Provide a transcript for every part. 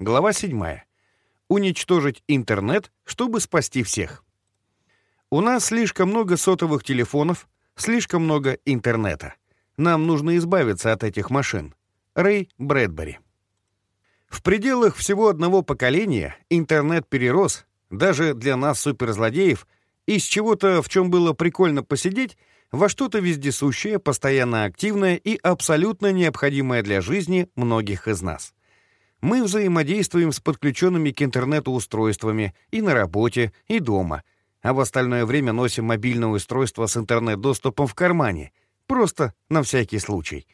Глава 7. Уничтожить интернет, чтобы спасти всех. У нас слишком много сотовых телефонов, слишком много интернета. Нам нужно избавиться от этих машин. Рэй Брэдбери. В пределах всего одного поколения интернет перерос, даже для нас суперзлодеев, из чего-то, в чем было прикольно посидеть, во что-то вездесущее, постоянно активное и абсолютно необходимое для жизни многих из нас. Мы взаимодействуем с подключенными к интернету устройствами и на работе, и дома, а в остальное время носим мобильное устройство с интернет-доступом в кармане, просто на всякий случай.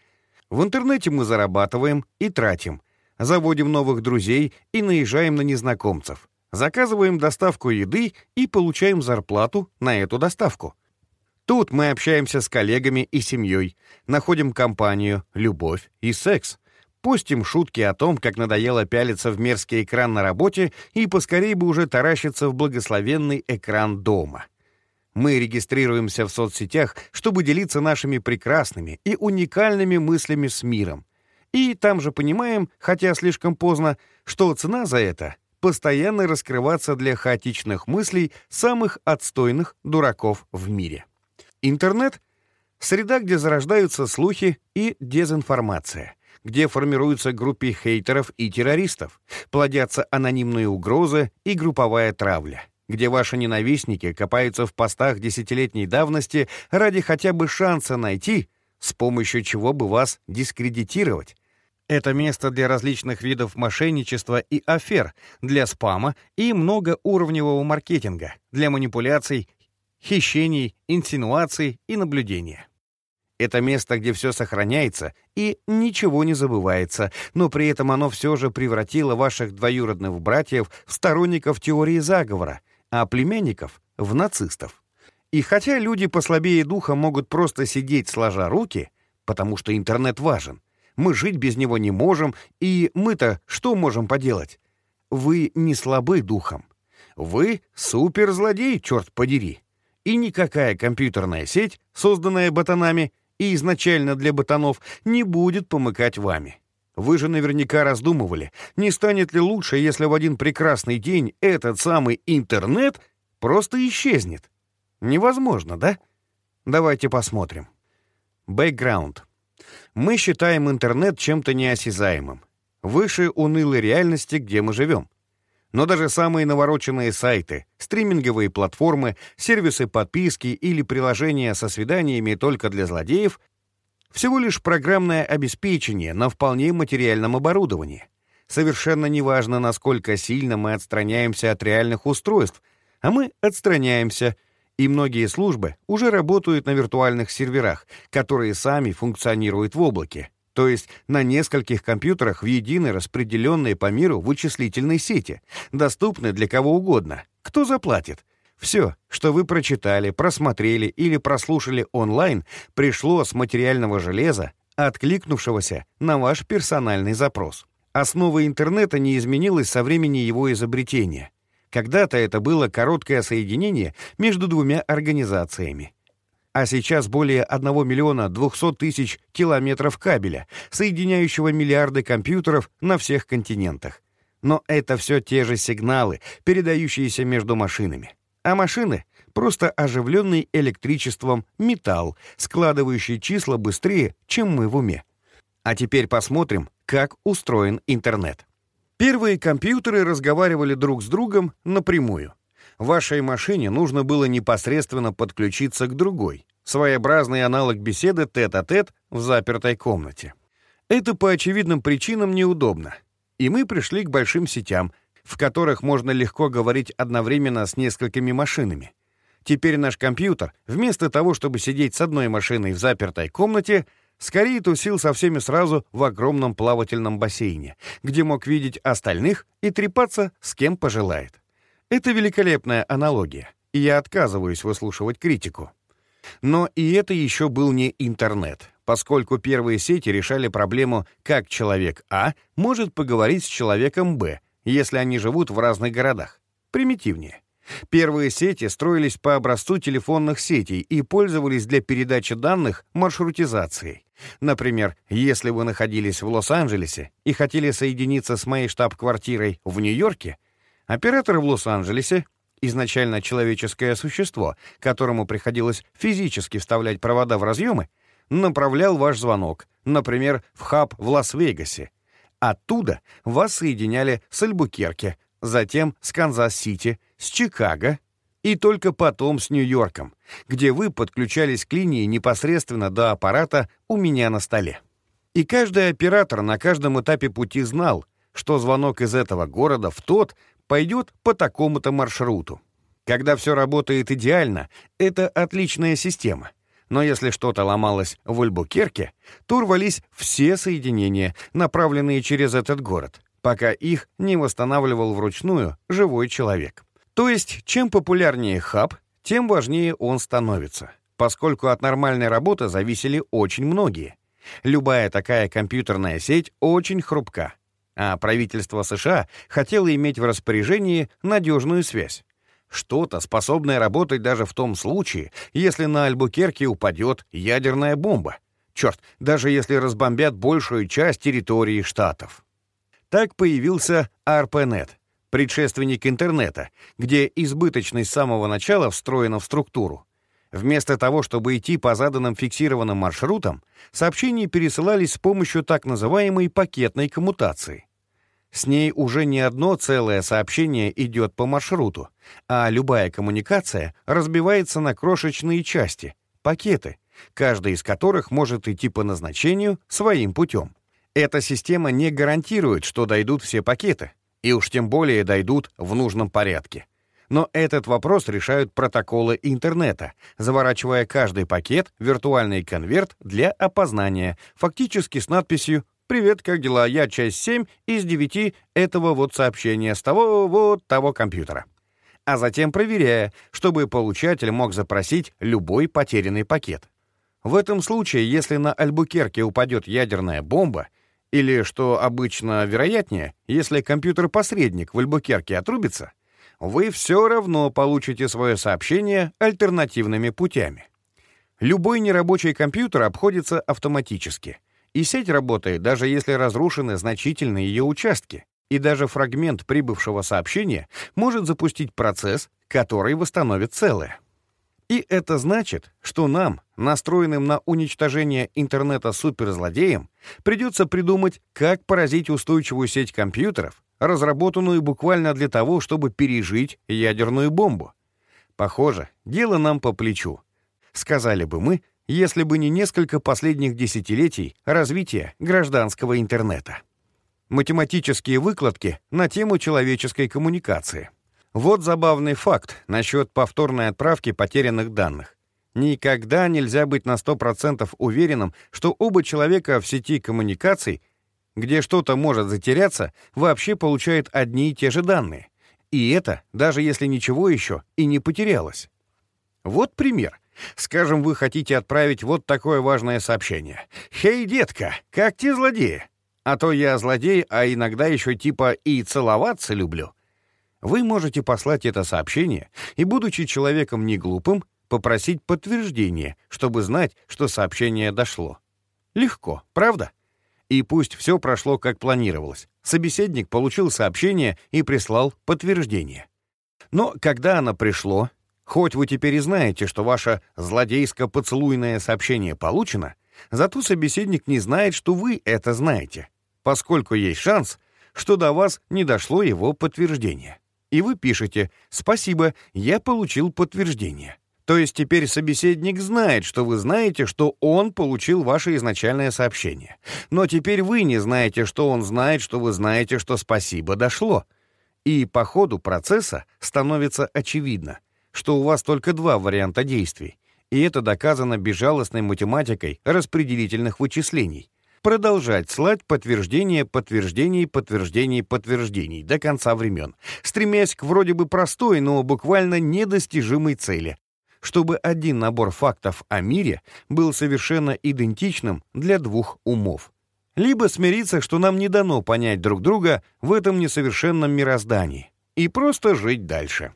В интернете мы зарабатываем и тратим, заводим новых друзей и наезжаем на незнакомцев, заказываем доставку еды и получаем зарплату на эту доставку. Тут мы общаемся с коллегами и семьей, находим компанию, любовь и секс. Пустим шутки о том, как надоело пялиться в мерзкий экран на работе и поскорее бы уже таращиться в благословенный экран дома. Мы регистрируемся в соцсетях, чтобы делиться нашими прекрасными и уникальными мыслями с миром. И там же понимаем, хотя слишком поздно, что цена за это — постоянно раскрываться для хаотичных мыслей самых отстойных дураков в мире. Интернет — среда, где зарождаются слухи и дезинформация, где формируются группы хейтеров и террористов, плодятся анонимные угрозы и групповая травля, где ваши ненавистники копаются в постах десятилетней давности ради хотя бы шанса найти, с помощью чего бы вас дискредитировать. Это место для различных видов мошенничества и афер, для спама и многоуровневого маркетинга, для манипуляций хищений, инсинуаций и наблюдения. Это место, где все сохраняется и ничего не забывается, но при этом оно все же превратило ваших двоюродных братьев в сторонников теории заговора, а племянников — в нацистов. И хотя люди послабее духа могут просто сидеть сложа руки, потому что интернет важен, мы жить без него не можем, и мы-то что можем поделать? Вы не слабы духом. Вы суперзлодей, черт подери и никакая компьютерная сеть, созданная ботанами и изначально для ботанов, не будет помыкать вами. Вы же наверняка раздумывали, не станет ли лучше, если в один прекрасный день этот самый интернет просто исчезнет? Невозможно, да? Давайте посмотрим. Бэкграунд. Мы считаем интернет чем-то неосязаемым, выше унылой реальности, где мы живем. Но даже самые навороченные сайты, стриминговые платформы, сервисы подписки или приложения со свиданиями только для злодеев — всего лишь программное обеспечение на вполне материальном оборудовании. Совершенно неважно, насколько сильно мы отстраняемся от реальных устройств, а мы отстраняемся, и многие службы уже работают на виртуальных серверах, которые сами функционируют в облаке, то есть на нескольких компьютерах в единой распределенной по миру вычислительной сети, доступны для кого угодно. Кто заплатит? Все, что вы прочитали, просмотрели или прослушали онлайн, пришло с материального железа, откликнувшегося на ваш персональный запрос. Основа интернета не изменилась со времени его изобретения. Когда-то это было короткое соединение между двумя организациями а сейчас более 1 миллиона 200 тысяч километров кабеля, соединяющего миллиарды компьютеров на всех континентах. Но это все те же сигналы, передающиеся между машинами. А машины — просто оживленный электричеством металл, складывающий числа быстрее, чем мы в уме. А теперь посмотрим, как устроен интернет. Первые компьютеры разговаривали друг с другом напрямую — вашей машине нужно было непосредственно подключиться к другой, своеобразный аналог беседы тет-а-тет -тет в запертой комнате. Это по очевидным причинам неудобно. И мы пришли к большим сетям, в которых можно легко говорить одновременно с несколькими машинами. Теперь наш компьютер, вместо того, чтобы сидеть с одной машиной в запертой комнате, скорее тусил со всеми сразу в огромном плавательном бассейне, где мог видеть остальных и трепаться с кем пожелает. Это великолепная аналогия, и я отказываюсь выслушивать критику. Но и это еще был не интернет, поскольку первые сети решали проблему, как человек А может поговорить с человеком Б, если они живут в разных городах. Примитивнее. Первые сети строились по образцу телефонных сетей и пользовались для передачи данных маршрутизацией. Например, если вы находились в Лос-Анджелесе и хотели соединиться с моей штаб-квартирой в Нью-Йорке, оператор в Лос-Анджелесе, изначально человеческое существо, которому приходилось физически вставлять провода в разъемы, направлял ваш звонок, например, в хаб в Лас-Вегасе. Оттуда вас соединяли с Альбукерке, затем с Канзас-Сити, с Чикаго и только потом с Нью-Йорком, где вы подключались к линии непосредственно до аппарата у меня на столе. И каждый оператор на каждом этапе пути знал, что звонок из этого города в тот пойдет по такому-то маршруту. Когда все работает идеально, это отличная система. Но если что-то ломалось в Альбукерке, то рвались все соединения, направленные через этот город, пока их не восстанавливал вручную живой человек. То есть, чем популярнее хаб, тем важнее он становится, поскольку от нормальной работы зависели очень многие. Любая такая компьютерная сеть очень хрупка, а правительство США хотело иметь в распоряжении надежную связь. Что-то, способное работать даже в том случае, если на Альбукерке упадет ядерная бомба. Черт, даже если разбомбят большую часть территории штатов. Так появился ARPANET — предшественник интернета, где избыточность с самого начала встроена в структуру. Вместо того, чтобы идти по заданным фиксированным маршрутам, сообщения пересылались с помощью так называемой пакетной коммутации. С ней уже не одно целое сообщение идет по маршруту, а любая коммуникация разбивается на крошечные части, пакеты, каждый из которых может идти по назначению своим путем. Эта система не гарантирует, что дойдут все пакеты, и уж тем более дойдут в нужном порядке. Но этот вопрос решают протоколы интернета, заворачивая каждый пакет в виртуальный конверт для опознания, фактически с надписью «Привет, как дела? Я часть 7 из 9 этого вот сообщения с того вот того компьютера». А затем проверяя, чтобы получатель мог запросить любой потерянный пакет. В этом случае, если на Альбукерке упадет ядерная бомба, или, что обычно вероятнее, если компьютер-посредник в Альбукерке отрубится, вы все равно получите свое сообщение альтернативными путями. Любой нерабочий компьютер обходится автоматически, и сеть работает, даже если разрушены значительные ее участки, и даже фрагмент прибывшего сообщения может запустить процесс, который восстановит целое. И это значит, что нам, настроенным на уничтожение интернета суперзлодеям, придется придумать, как поразить устойчивую сеть компьютеров, разработанную буквально для того, чтобы пережить ядерную бомбу. Похоже, дело нам по плечу. Сказали бы мы, если бы не несколько последних десятилетий развития гражданского интернета. Математические выкладки на тему человеческой коммуникации. Вот забавный факт насчет повторной отправки потерянных данных. Никогда нельзя быть на 100% уверенным, что оба человека в сети коммуникаций, где что-то может затеряться, вообще получают одни и те же данные. И это, даже если ничего еще и не потерялось. Вот пример. Скажем, вы хотите отправить вот такое важное сообщение. «Хей, детка, как те злодеи?» А то я злодей, а иногда еще типа и целоваться люблю. Вы можете послать это сообщение и, будучи человеком не глупым, попросить подтверждение, чтобы знать, что сообщение дошло. Легко, правда? И пусть все прошло как планировалось. Собеседник получил сообщение и прислал подтверждение. Но когда оно пришло, хоть вы теперь и знаете, что ваше злодейско-поцелуйное сообщение получено, зато собеседник не знает, что вы это знаете, поскольку есть шанс, что до вас не дошло его подтверждение и вы пишете «Спасибо, я получил подтверждение». То есть теперь собеседник знает, что вы знаете, что он получил ваше изначальное сообщение. Но теперь вы не знаете, что он знает, что вы знаете, что «спасибо» дошло. И по ходу процесса становится очевидно, что у вас только два варианта действий. И это доказано безжалостной математикой распределительных вычислений продолжать слать подтверждения подтверждений подтверждений подтверждений до конца времен, стремясь к вроде бы простой, но буквально недостижимой цели, чтобы один набор фактов о мире был совершенно идентичным для двух умов. Либо смириться, что нам не дано понять друг друга в этом несовершенном мироздании, и просто жить дальше.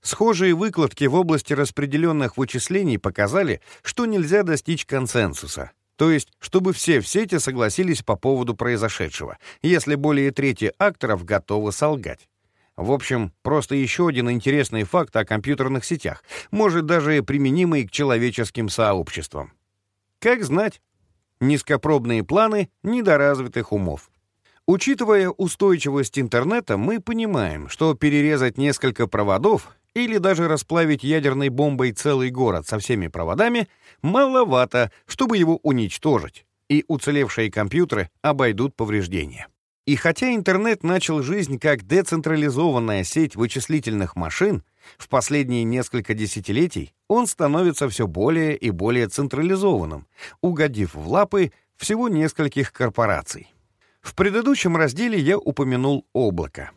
Схожие выкладки в области распределенных вычислений показали, что нельзя достичь консенсуса. То есть, чтобы все в сети согласились по поводу произошедшего, если более трети акторов готовы солгать. В общем, просто еще один интересный факт о компьютерных сетях, может даже применимый к человеческим сообществам. Как знать, низкопробные планы недоразвитых умов. Учитывая устойчивость интернета, мы понимаем, что перерезать несколько проводов или даже расплавить ядерной бомбой целый город со всеми проводами маловато, чтобы его уничтожить, и уцелевшие компьютеры обойдут повреждения. И хотя интернет начал жизнь как децентрализованная сеть вычислительных машин, в последние несколько десятилетий он становится все более и более централизованным, угодив в лапы всего нескольких корпораций. В предыдущем разделе я упомянул облако.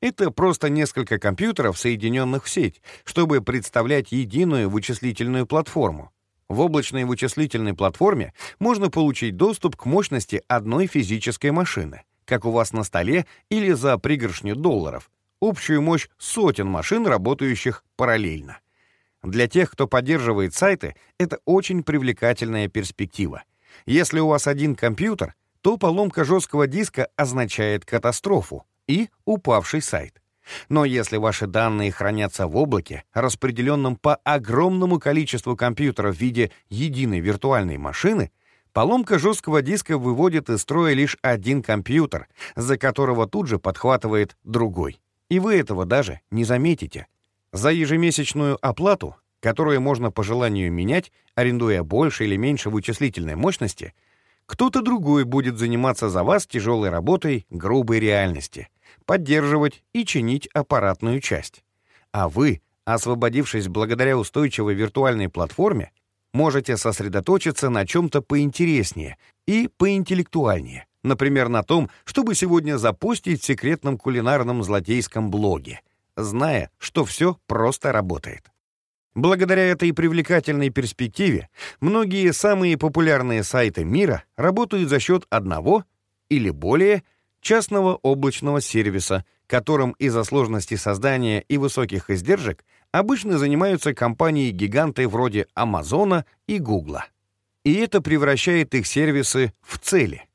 Это просто несколько компьютеров, соединенных в сеть, чтобы представлять единую вычислительную платформу. В облачной вычислительной платформе можно получить доступ к мощности одной физической машины, как у вас на столе или за пригоршню долларов, общую мощь сотен машин, работающих параллельно. Для тех, кто поддерживает сайты, это очень привлекательная перспектива. Если у вас один компьютер, то поломка жесткого диска означает катастрофу и упавший сайт. Но если ваши данные хранятся в облаке, распределенном по огромному количеству компьютеров в виде единой виртуальной машины, поломка жесткого диска выводит из строя лишь один компьютер, за которого тут же подхватывает другой. И вы этого даже не заметите. За ежемесячную оплату, которую можно по желанию менять, арендуя больше или меньше вычислительной мощности, кто-то другой будет заниматься за вас тяжелой работой грубой реальности — поддерживать и чинить аппаратную часть. А вы, освободившись благодаря устойчивой виртуальной платформе, можете сосредоточиться на чем-то поинтереснее и поинтеллектуальнее, например, на том, чтобы сегодня запустить в секретном кулинарном злодейском блоге, зная, что все просто работает. Благодаря этой привлекательной перспективе многие самые популярные сайты мира работают за счет одного или более частного облачного сервиса, которым из-за сложности создания и высоких издержек обычно занимаются компании-гиганты вроде Амазона и Гугла. И это превращает их сервисы в цели.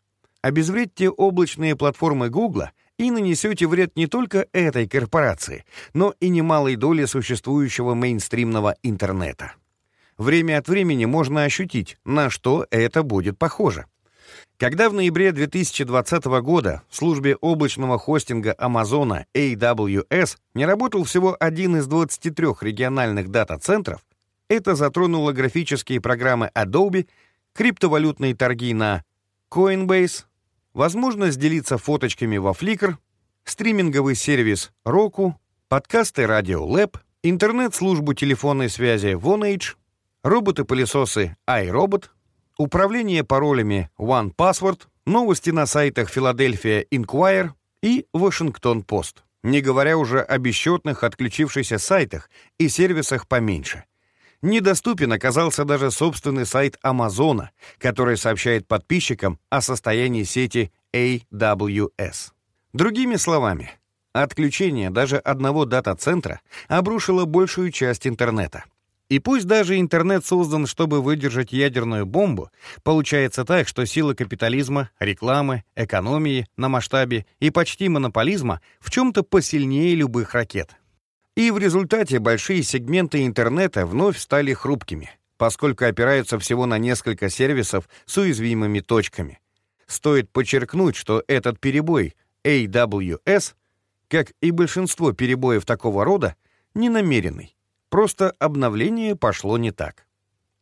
Обезвредьте облачные платформы Гугла и нанесете вред не только этой корпорации, но и немалой доли существующего мейнстримного интернета. Время от времени можно ощутить, на что это будет похоже. Когда в ноябре 2020 года в службе облачного хостинга Амазона AWS не работал всего один из 23 региональных дата-центров, это затронуло графические программы Adobe, криптовалютные торги на Coinbase, возможность делиться фоточками во Flickr, стриминговый сервис Roku, подкасты Radio Lab, интернет-службу телефонной связи Vonage, роботы-пылесосы iRobot, управление паролями OnePassword, новости на сайтах Philadelphia Inquirer и Washington Post, не говоря уже о бесчетных отключившихся сайтах и сервисах поменьше. Недоступен оказался даже собственный сайт Амазона, который сообщает подписчикам о состоянии сети AWS. Другими словами, отключение даже одного дата-центра обрушило большую часть интернета — и пусть даже интернет создан, чтобы выдержать ядерную бомбу, получается так, что сила капитализма, рекламы, экономии на масштабе и почти монополизма в чем-то посильнее любых ракет. И в результате большие сегменты интернета вновь стали хрупкими, поскольку опираются всего на несколько сервисов с уязвимыми точками. Стоит подчеркнуть, что этот перебой AWS, как и большинство перебоев такого рода, ненамеренный. Просто обновление пошло не так.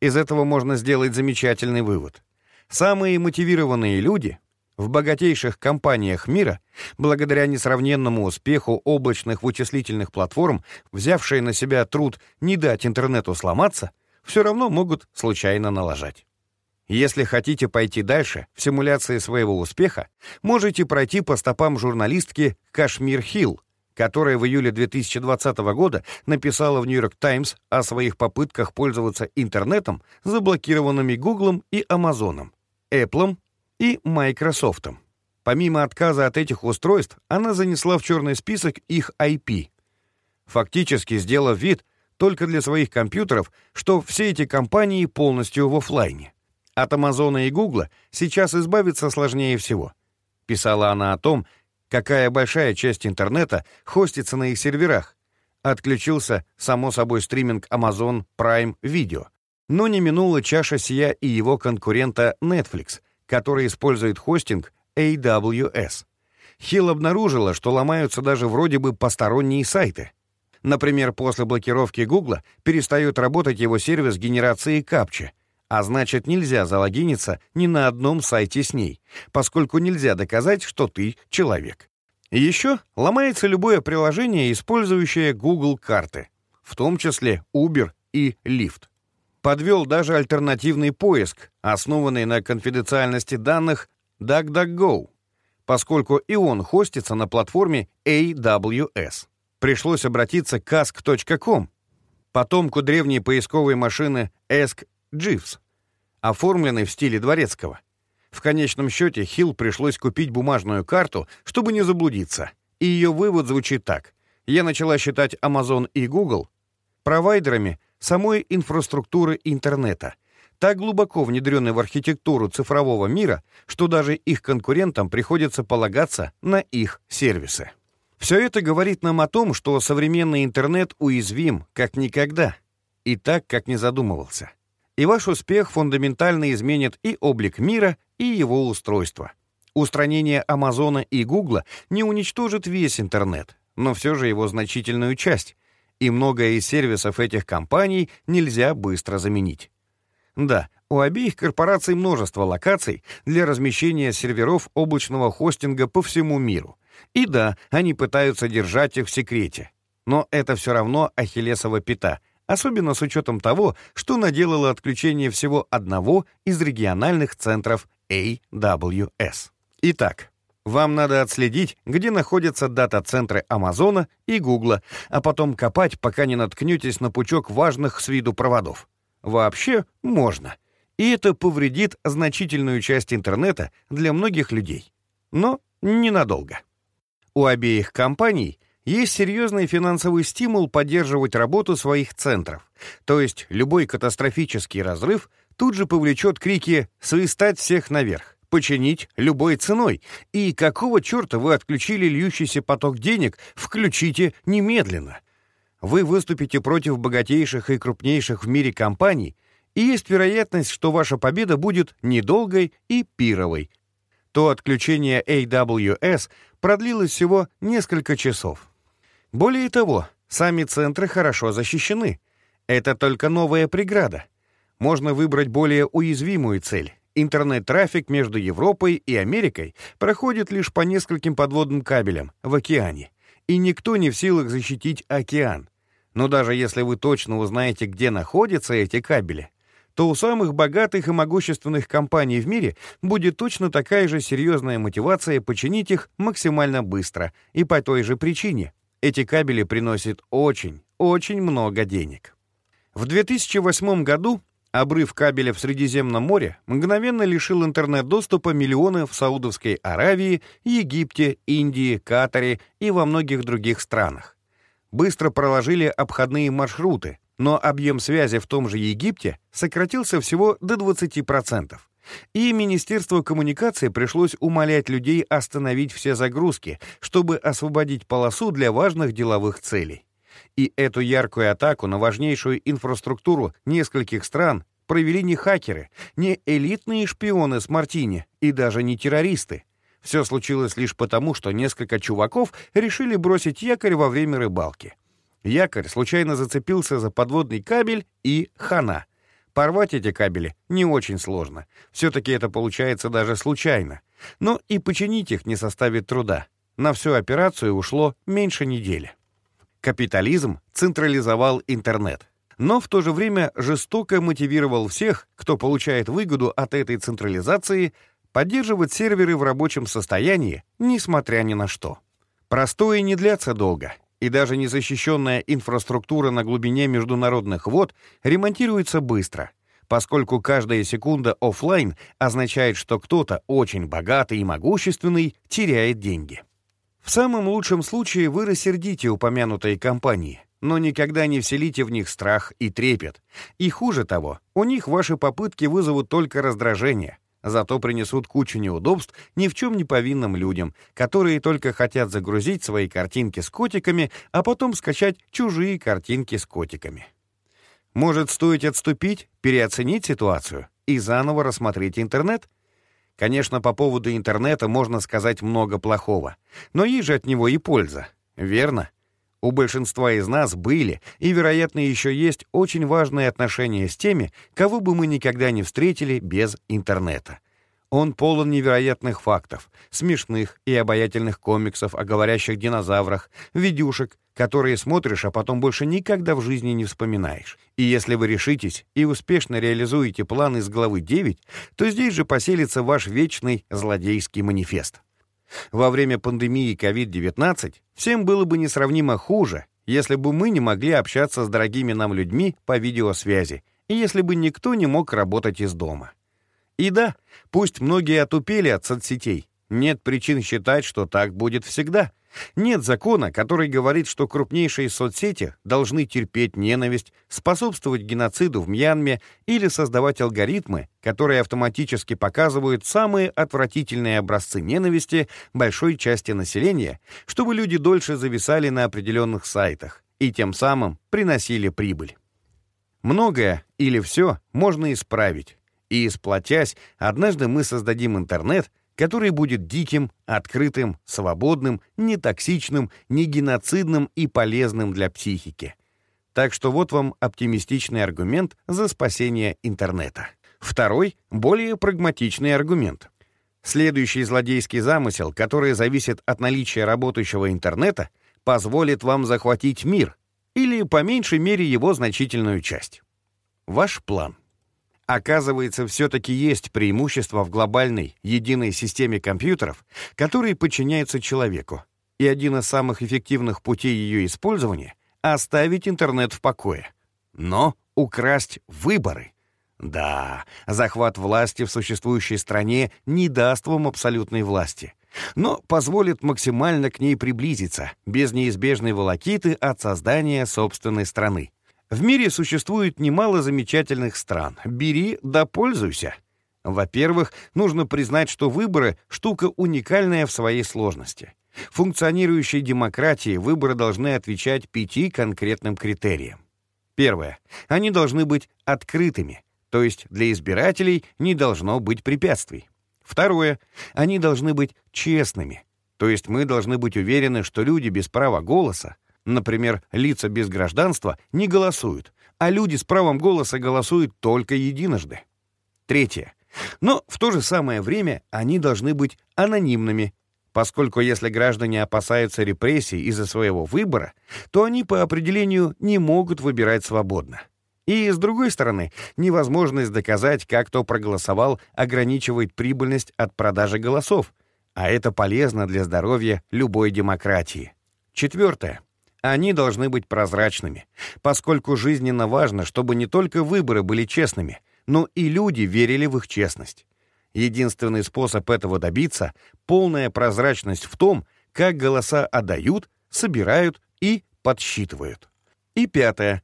Из этого можно сделать замечательный вывод. Самые мотивированные люди в богатейших компаниях мира, благодаря несравненному успеху облачных вычислительных платформ, взявшие на себя труд не дать интернету сломаться, все равно могут случайно налажать. Если хотите пойти дальше в симуляции своего успеха, можете пройти по стопам журналистки Кашмир Хилл, которая в июле 2020 года написала в «Нью-Йорк Таймс» о своих попытках пользоваться интернетом, заблокированными Гуглом и Амазоном, Apple и Microsoft. Помимо отказа от этих устройств, она занесла в черный список их IP. фактически сделав вид только для своих компьютеров, что все эти компании полностью в офлайне. От Амазона и Гугла сейчас избавиться сложнее всего. Писала она о том, какая большая часть интернета хостится на их серверах. Отключился, само собой, стриминг Amazon Prime Video. Но не минула чаша сия и его конкурента Netflix, который использует хостинг AWS. Хилл обнаружила, что ломаются даже вроде бы посторонние сайты. Например, после блокировки Гугла перестает работать его сервис генерации капчи, а значит нельзя залогиниться ни на одном сайте с ней, поскольку нельзя доказать, что ты человек. еще ломается любое приложение, использующее Google карты, в том числе Uber и Lyft. Подвел даже альтернативный поиск, основанный на конфиденциальности данных DuckDuckGo, поскольку и он хостится на платформе AWS. Пришлось обратиться к ask.com, потомку древней поисковой машины Ask Jeeves, оформленной в стиле дворецкого. В конечном счете Хилл пришлось купить бумажную карту, чтобы не заблудиться. И ее вывод звучит так. Я начала считать Amazon и Google провайдерами самой инфраструктуры интернета — так глубоко внедрены в архитектуру цифрового мира, что даже их конкурентам приходится полагаться на их сервисы. Все это говорит нам о том, что современный интернет уязвим как никогда, и так, как не задумывался. И ваш успех фундаментально изменит и облик мира, и его устройство. Устранение Амазона и Гугла не уничтожит весь интернет, но все же его значительную часть, и многое из сервисов этих компаний нельзя быстро заменить. Да, у обеих корпораций множество локаций для размещения серверов облачного хостинга по всему миру. И да, они пытаются держать их в секрете. Но это все равно ахиллесова пята, особенно с учетом того, что наделало отключение всего одного из региональных центров AWS. Итак, вам надо отследить, где находятся дата-центры Амазона и Гугла, а потом копать, пока не наткнетесь на пучок важных с виду проводов. Вообще можно. И это повредит значительную часть интернета для многих людей. Но ненадолго. У обеих компаний есть серьезный финансовый стимул поддерживать работу своих центров. То есть любой катастрофический разрыв тут же повлечет крики «свистать всех наверх», «починить любой ценой» и «какого черта вы отключили льющийся поток денег, включите немедленно» вы выступите против богатейших и крупнейших в мире компаний, и есть вероятность, что ваша победа будет недолгой и пировой. То отключение AWS продлилось всего несколько часов. Более того, сами центры хорошо защищены. Это только новая преграда. Можно выбрать более уязвимую цель. Интернет-трафик между Европой и Америкой проходит лишь по нескольким подводным кабелям в океане. И никто не в силах защитить океан. Но даже если вы точно узнаете, где находятся эти кабели, то у самых богатых и могущественных компаний в мире будет точно такая же серьезная мотивация починить их максимально быстро. И по той же причине эти кабели приносят очень, очень много денег. В 2008 году обрыв кабеля в Средиземном море мгновенно лишил интернет-доступа миллионов в Саудовской Аравии, Египте, Индии, Катаре и во многих других странах быстро проложили обходные маршруты, но объем связи в том же Египте сократился всего до 20%. И Министерству коммуникации пришлось умолять людей остановить все загрузки, чтобы освободить полосу для важных деловых целей. И эту яркую атаку на важнейшую инфраструктуру нескольких стран провели не хакеры, не элитные шпионы с Мартини и даже не террористы, все случилось лишь потому, что несколько чуваков решили бросить якорь во время рыбалки. Якорь случайно зацепился за подводный кабель и хана. Порвать эти кабели не очень сложно. Все-таки это получается даже случайно. Но и починить их не составит труда. На всю операцию ушло меньше недели. Капитализм централизовал интернет. Но в то же время жестоко мотивировал всех, кто получает выгоду от этой централизации, поддерживать серверы в рабочем состоянии, несмотря ни на что. Простое не длятся долго, и даже незащищенная инфраструктура на глубине международных вод ремонтируется быстро, поскольку каждая секунда офлайн означает, что кто-то очень богатый и могущественный теряет деньги. В самом лучшем случае вы рассердите упомянутые компании, но никогда не вселите в них страх и трепет. И хуже того, у них ваши попытки вызовут только раздражение, зато принесут кучу неудобств ни в чем не повинным людям, которые только хотят загрузить свои картинки с котиками, а потом скачать чужие картинки с котиками. Может, стоит отступить, переоценить ситуацию и заново рассмотреть интернет? Конечно, по поводу интернета можно сказать много плохого, но есть же от него и польза, верно? У большинства из нас были и, вероятно, еще есть очень важные отношения с теми, кого бы мы никогда не встретили без интернета. Он полон невероятных фактов, смешных и обаятельных комиксов о говорящих динозаврах, видюшек, которые смотришь, а потом больше никогда в жизни не вспоминаешь. И если вы решитесь и успешно реализуете план из главы 9, то здесь же поселится ваш вечный злодейский манифест. Во время пандемии COVID-19 всем было бы несравнимо хуже, если бы мы не могли общаться с дорогими нам людьми по видеосвязи, и если бы никто не мог работать из дома. И да, пусть многие отупели от соцсетей, нет причин считать, что так будет всегда — нет закона, который говорит, что крупнейшие соцсети должны терпеть ненависть, способствовать геноциду в Мьянме или создавать алгоритмы, которые автоматически показывают самые отвратительные образцы ненависти большой части населения, чтобы люди дольше зависали на определенных сайтах и тем самым приносили прибыль. Многое или все можно исправить, и, сплотясь, однажды мы создадим интернет — который будет диким, открытым, свободным, нетоксичным, не геноцидным и полезным для психики. Так что вот вам оптимистичный аргумент за спасение интернета. Второй, более прагматичный аргумент. Следующий злодейский замысел, который зависит от наличия работающего интернета, позволит вам захватить мир, или, по меньшей мере, его значительную часть. Ваш план. Оказывается, все-таки есть преимущество в глобальной, единой системе компьютеров, которые подчиняются человеку. И один из самых эффективных путей ее использования — оставить интернет в покое. Но украсть выборы. Да, захват власти в существующей стране не даст вам абсолютной власти, но позволит максимально к ней приблизиться, без неизбежной волокиты от создания собственной страны. В мире существует немало замечательных стран. Бери да пользуйся. Во-первых, нужно признать, что выборы — штука уникальная в своей сложности. Функционирующей демократии выборы должны отвечать пяти конкретным критериям. Первое. Они должны быть открытыми, то есть для избирателей не должно быть препятствий. Второе. Они должны быть честными, то есть мы должны быть уверены, что люди без права голоса Например, лица без гражданства не голосуют, а люди с правом голоса голосуют только единожды. Третье. Но в то же самое время они должны быть анонимными, поскольку если граждане опасаются репрессий из-за своего выбора, то они по определению не могут выбирать свободно. И, с другой стороны, невозможность доказать, как кто проголосовал, ограничивает прибыльность от продажи голосов, а это полезно для здоровья любой демократии. Четвертое. Они должны быть прозрачными, поскольку жизненно важно, чтобы не только выборы были честными, но и люди верили в их честность. Единственный способ этого добиться — полная прозрачность в том, как голоса отдают, собирают и подсчитывают. И пятое.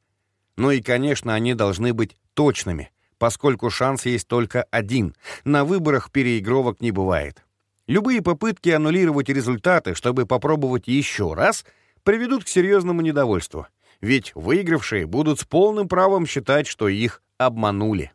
Ну и, конечно, они должны быть точными, поскольку шанс есть только один. На выборах переигровок не бывает. Любые попытки аннулировать результаты, чтобы попробовать еще раз — приведут к серьезному недовольству, ведь выигравшие будут с полным правом считать, что их обманули.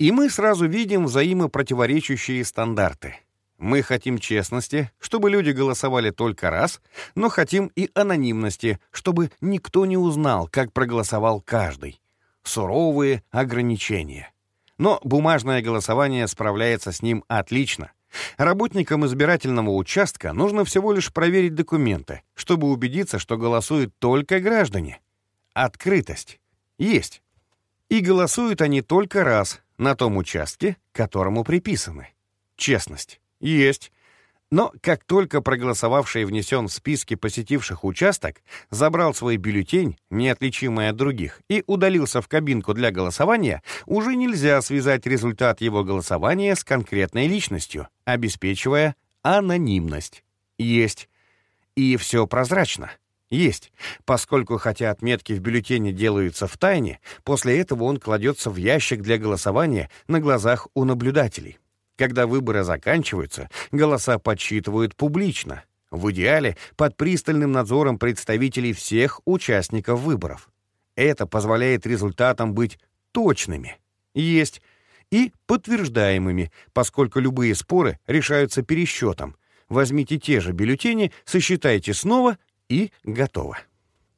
И мы сразу видим взаимопротиворечащие стандарты. Мы хотим честности, чтобы люди голосовали только раз, но хотим и анонимности, чтобы никто не узнал, как проголосовал каждый. Суровые ограничения. Но бумажное голосование справляется с ним отлично — Работникам избирательного участка нужно всего лишь проверить документы, чтобы убедиться, что голосуют только граждане. Открытость. Есть. И голосуют они только раз на том участке, которому приписаны. Честность. Есть. Но как только проголосовавший внесен в списки посетивших участок, забрал свой бюллетень, неотличимый от других, и удалился в кабинку для голосования, уже нельзя связать результат его голосования с конкретной личностью, обеспечивая анонимность. Есть. И все прозрачно. Есть, поскольку хотя отметки в бюллетене делаются в тайне, после этого он кладется в ящик для голосования на глазах у наблюдателей. Когда выборы заканчиваются, голоса подсчитывают публично, в идеале под пристальным надзором представителей всех участников выборов. Это позволяет результатам быть точными, есть, и подтверждаемыми, поскольку любые споры решаются пересчетом. Возьмите те же бюллетени, сосчитайте снова и готово.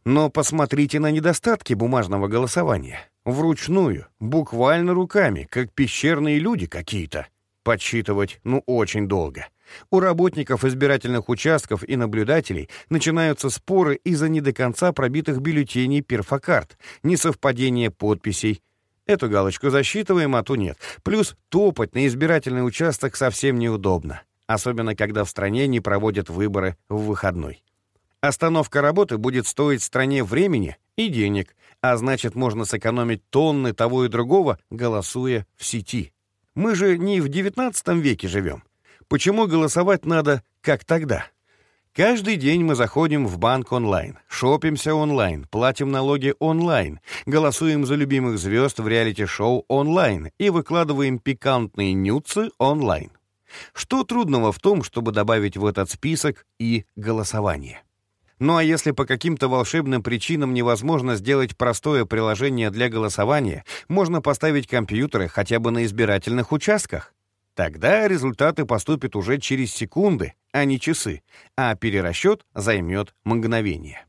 Но посмотрите на недостатки бумажного голосования. Вручную, буквально руками, как пещерные люди какие-то. Подсчитывать, ну, очень долго. У работников избирательных участков и наблюдателей начинаются споры из-за не до конца пробитых бюллетеней перфокарт, несовпадения подписей. Эту галочку засчитываем, а ту нет. Плюс топать на избирательный участок совсем неудобно, особенно когда в стране не проводят выборы в выходной. Остановка работы будет стоить стране времени и денег, а значит, можно сэкономить тонны того и другого, голосуя в сети. Мы же не в XIX веке живем. Почему голосовать надо, как тогда? Каждый день мы заходим в банк онлайн, шопимся онлайн, платим налоги онлайн, голосуем за любимых звезд в реалити-шоу онлайн и выкладываем пикантные нюцы онлайн. Что трудного в том, чтобы добавить в этот список и голосование? Ну а если по каким-то волшебным причинам невозможно сделать простое приложение для голосования, можно поставить компьютеры хотя бы на избирательных участках. Тогда результаты поступят уже через секунды, а не часы, а перерасчет займет мгновение.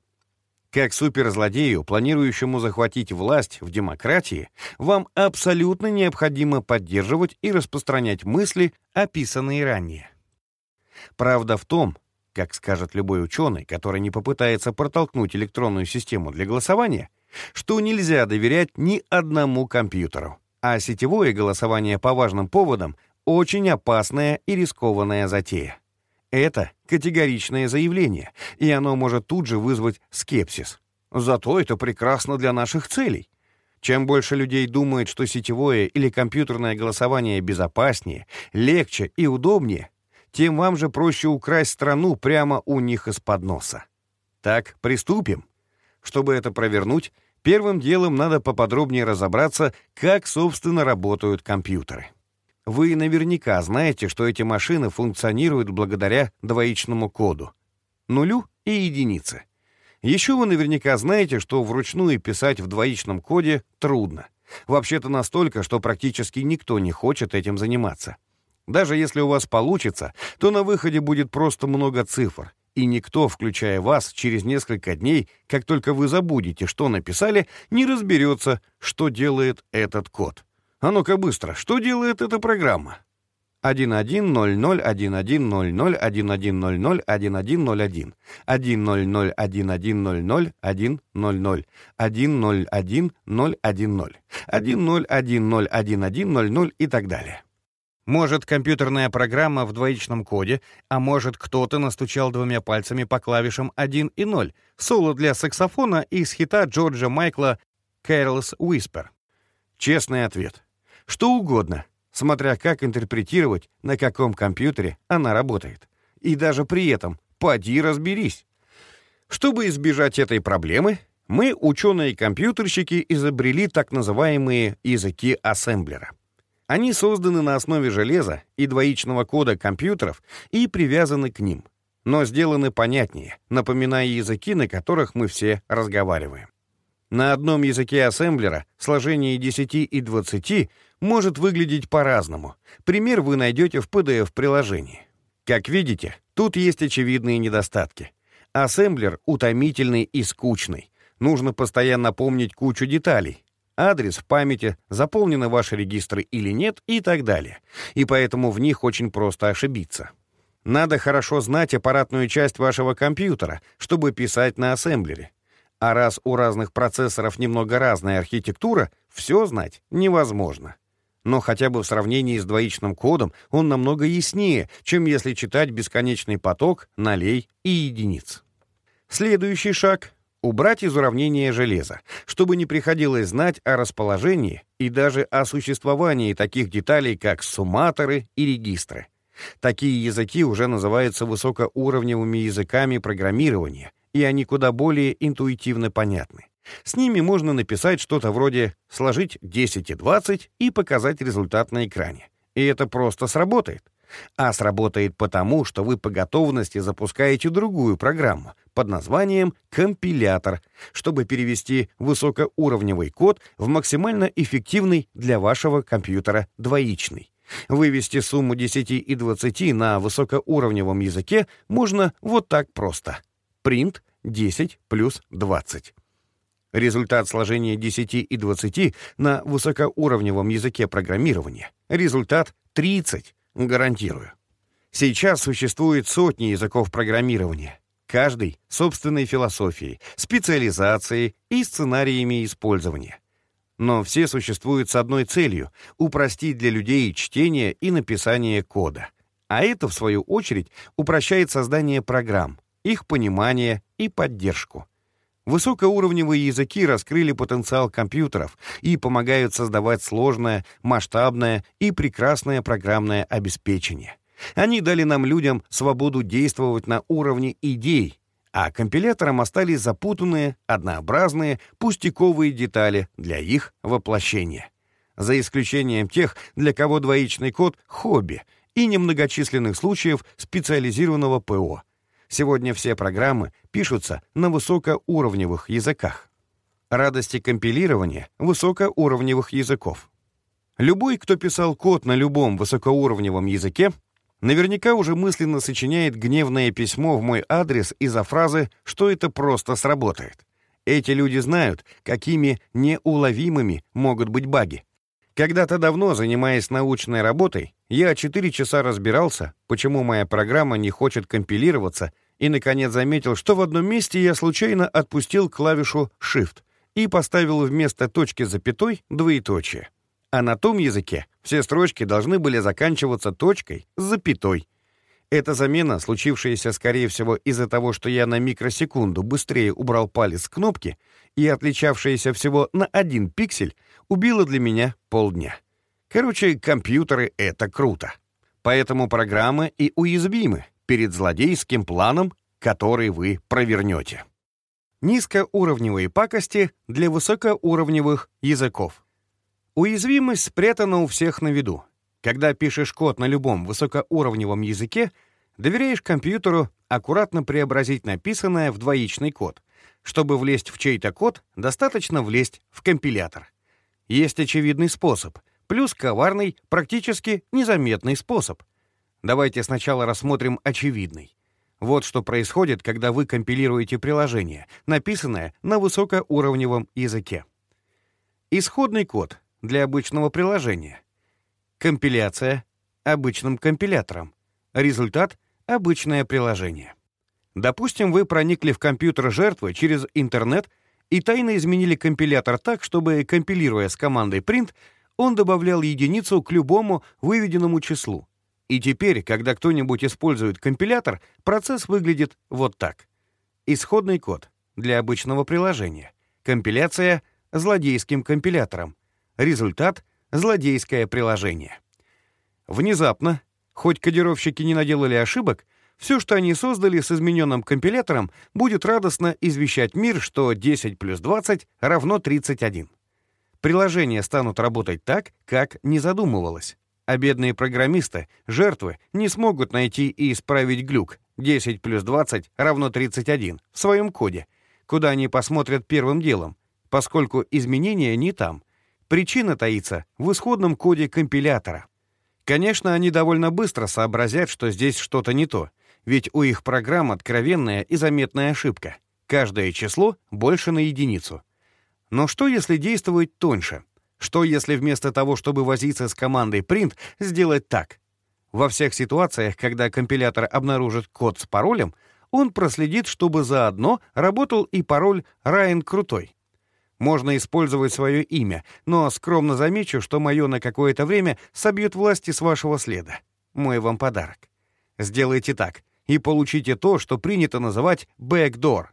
Как суперзлодею, планирующему захватить власть в демократии, вам абсолютно необходимо поддерживать и распространять мысли, описанные ранее. Правда в том, как скажет любой ученый, который не попытается протолкнуть электронную систему для голосования, что нельзя доверять ни одному компьютеру, а сетевое голосование по важным поводам очень опасная и рискованная затея. Это категоричное заявление, и оно может тут же вызвать скепсис. Зато это прекрасно для наших целей. Чем больше людей думает, что сетевое или компьютерное голосование безопаснее, легче и удобнее, тем вам же проще украсть страну прямо у них из-под носа. Так, приступим. Чтобы это провернуть, первым делом надо поподробнее разобраться, как, собственно, работают компьютеры. Вы наверняка знаете, что эти машины функционируют благодаря двоичному коду. Нулю и единице. Еще вы наверняка знаете, что вручную писать в двоичном коде трудно. Вообще-то настолько, что практически никто не хочет этим заниматься. Даже если у вас получится, то на выходе будет просто много цифр, и никто, включая вас, через несколько дней, как только вы забудете, что написали, не разберется, что делает этот код. А ну-ка быстро, что делает эта программа? 1100110011001101 1001100 1001100 1010110 и так далее. Может, компьютерная программа в двоичном коде, а может, кто-то настучал двумя пальцами по клавишам 1 и 0, соло для саксофона из хита Джорджа Майкла «Careless Whisper». Честный ответ. Что угодно, смотря как интерпретировать, на каком компьютере она работает. И даже при этом поди разберись. Чтобы избежать этой проблемы, мы, ученые-компьютерщики, изобрели так называемые языки ассемблера. Они созданы на основе железа и двоичного кода компьютеров и привязаны к ним, но сделаны понятнее, напоминая языки, на которых мы все разговариваем. На одном языке ассемблера сложение 10 и 20 может выглядеть по-разному. Пример вы найдете в PDF-приложении. Как видите, тут есть очевидные недостатки. Ассемблер утомительный и скучный. Нужно постоянно помнить кучу деталей. Адрес в памяти, заполнены ваши регистры или нет и так далее. И поэтому в них очень просто ошибиться. Надо хорошо знать аппаратную часть вашего компьютера, чтобы писать на ассемблере. А раз у разных процессоров немного разная архитектура, все знать невозможно но хотя бы в сравнении с двоичным кодом он намного яснее, чем если читать бесконечный поток нулей и единиц. Следующий шаг — убрать из уравнения железа, чтобы не приходилось знать о расположении и даже о существовании таких деталей, как сумматоры и регистры. Такие языки уже называются высокоуровневыми языками программирования, и они куда более интуитивно понятны. С ними можно написать что-то вроде «сложить 10 и 20» и показать результат на экране. И это просто сработает. А сработает потому, что вы по готовности запускаете другую программу под названием компилятор, чтобы перевести высокоуровневый код в максимально эффективный для вашего компьютера двоичный. Вывести сумму 10 и 20 на высокоуровневом языке можно вот так просто. Print 10 плюс 20. Результат сложения 10 и 20 на высокоуровневом языке программирования. Результат 30, гарантирую. Сейчас существует сотни языков программирования. Каждый — собственной философией, специализацией и сценариями использования. Но все существуют с одной целью — упростить для людей чтение и написание кода. А это, в свою очередь, упрощает создание программ, их понимание и поддержку. Высокоуровневые языки раскрыли потенциал компьютеров и помогают создавать сложное, масштабное и прекрасное программное обеспечение. Они дали нам, людям, свободу действовать на уровне идей, а компиляторам остались запутанные, однообразные, пустяковые детали для их воплощения. За исключением тех, для кого двоичный код — хобби, и немногочисленных случаев специализированного ПО — Сегодня все программы пишутся на высокоуровневых языках. Радости компилирования высокоуровневых языков. Любой, кто писал код на любом высокоуровневом языке, наверняка уже мысленно сочиняет гневное письмо в мой адрес из-за фразы, что это просто сработает. Эти люди знают, какими неуловимыми могут быть баги. Когда-то давно, занимаясь научной работой, я 4 часа разбирался, почему моя программа не хочет компилироваться, и, наконец, заметил, что в одном месте я случайно отпустил клавишу Shift и поставил вместо точки запятой двоеточие. А на том языке все строчки должны были заканчиваться точкой с запятой. Эта замена, случившаяся, скорее всего, из-за того, что я на микросекунду быстрее убрал палец с кнопки и отличавшаяся всего на один пиксель, убила для меня полдня. Короче, компьютеры — это круто. Поэтому программы и уязвимы перед злодейским планом, который вы провернете. Низкоуровневые пакости для высокоуровневых языков. Уязвимость спрятана у всех на виду. Когда пишешь код на любом высокоуровневом языке, доверяешь компьютеру аккуратно преобразить написанное в двоичный код. Чтобы влезть в чей-то код, достаточно влезть в компилятор. Есть очевидный способ — плюс коварный, практически незаметный способ. Давайте сначала рассмотрим очевидный. Вот что происходит, когда вы компилируете приложение, написанное на высокоуровневом языке. Исходный код для обычного приложения. Компиляция обычным компилятором. Результат — обычное приложение. Допустим, вы проникли в компьютер жертвы через интернет и тайно изменили компилятор так, чтобы, компилируя с командой print, он добавлял единицу к любому выведенному числу. И теперь, когда кто-нибудь использует компилятор, процесс выглядит вот так. Исходный код для обычного приложения. Компиляция злодейским компилятором. Результат — злодейское приложение. Внезапно, хоть кодировщики не наделали ошибок, все, что они создали с измененным компилятором, будет радостно извещать мир, что 10 плюс 20 равно 31 приложения станут работать так, как не задумывалось. А бедные программисты, жертвы, не смогут найти и исправить глюк 10 плюс 20 равно 31 в своем коде, куда они посмотрят первым делом, поскольку изменения не там. Причина таится в исходном коде компилятора. Конечно, они довольно быстро сообразят, что здесь что-то не то, ведь у их программ откровенная и заметная ошибка. Каждое число больше на единицу — но что, если действовать тоньше? Что, если вместо того, чтобы возиться с командой print, сделать так? Во всех ситуациях, когда компилятор обнаружит код с паролем, он проследит, чтобы заодно работал и пароль «Райан Крутой». Можно использовать свое имя, но скромно замечу, что мое на какое-то время собьет власти с вашего следа. Мой вам подарок. Сделайте так, и получите то, что принято называть backdoor.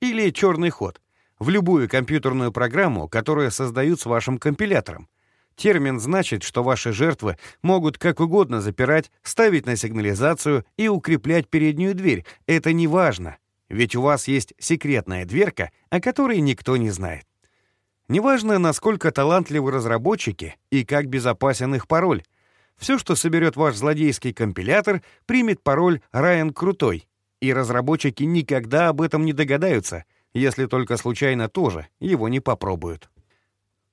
Или черный ход — в любую компьютерную программу, которую создают с вашим компилятором. Термин значит, что ваши жертвы могут как угодно запирать, ставить на сигнализацию и укреплять переднюю дверь. Это не важно, ведь у вас есть секретная дверка, о которой никто не знает. Неважно, насколько талантливы разработчики и как безопасен их пароль. Все, что соберет ваш злодейский компилятор, примет пароль «Райан Крутой», и разработчики никогда об этом не догадаются, если только случайно тоже его не попробуют.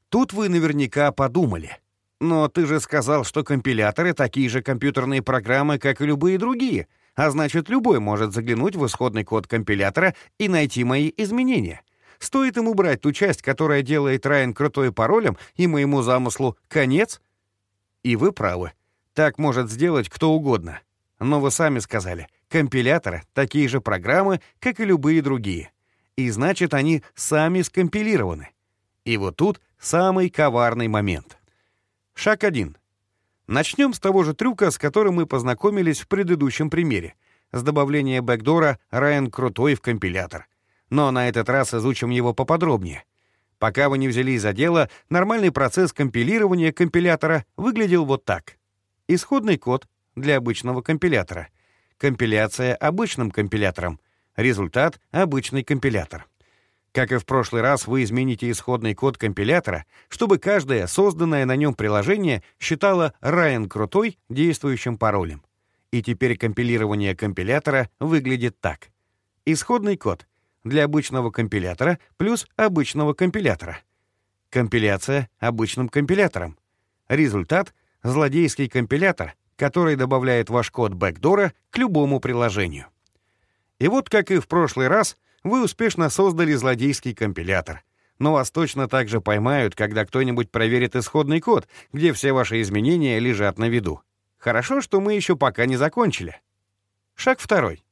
Тут вы наверняка подумали. Но ты же сказал, что компиляторы — такие же компьютерные программы, как и любые другие, а значит, любой может заглянуть в исходный код компилятора и найти мои изменения. Стоит ему брать ту часть, которая делает Райан крутой паролем, и моему замыслу конец? И вы правы. Так может сделать кто угодно. Но вы сами сказали, компиляторы — такие же программы, как и любые другие. И значит, они сами скомпилированы. И вот тут самый коварный момент. Шаг 1. Начнем с того же трюка, с которым мы познакомились в предыдущем примере, с добавления бэкдора Ryan Крутой в компилятор. Но на этот раз изучим его поподробнее. Пока вы не взялись за дело, нормальный процесс компилирования компилятора выглядел вот так. Исходный код для обычного компилятора. Компиляция обычным компилятором. Результат — обычный компилятор. Как и в прошлый раз, вы измените исходный код компилятора, чтобы каждое созданное на нем приложение считало Ryan Крутой действующим паролем. И теперь компилирование компилятора выглядит так. Исходный код для обычного компилятора плюс обычного компилятора. Компиляция обычным компилятором. Результат — злодейский компилятор, который добавляет ваш код бэкдора к любому приложению. И вот, как и в прошлый раз, вы успешно создали злодейский компилятор. Но вас точно так же поймают, когда кто-нибудь проверит исходный код, где все ваши изменения лежат на виду. Хорошо, что мы еще пока не закончили. Шаг второй.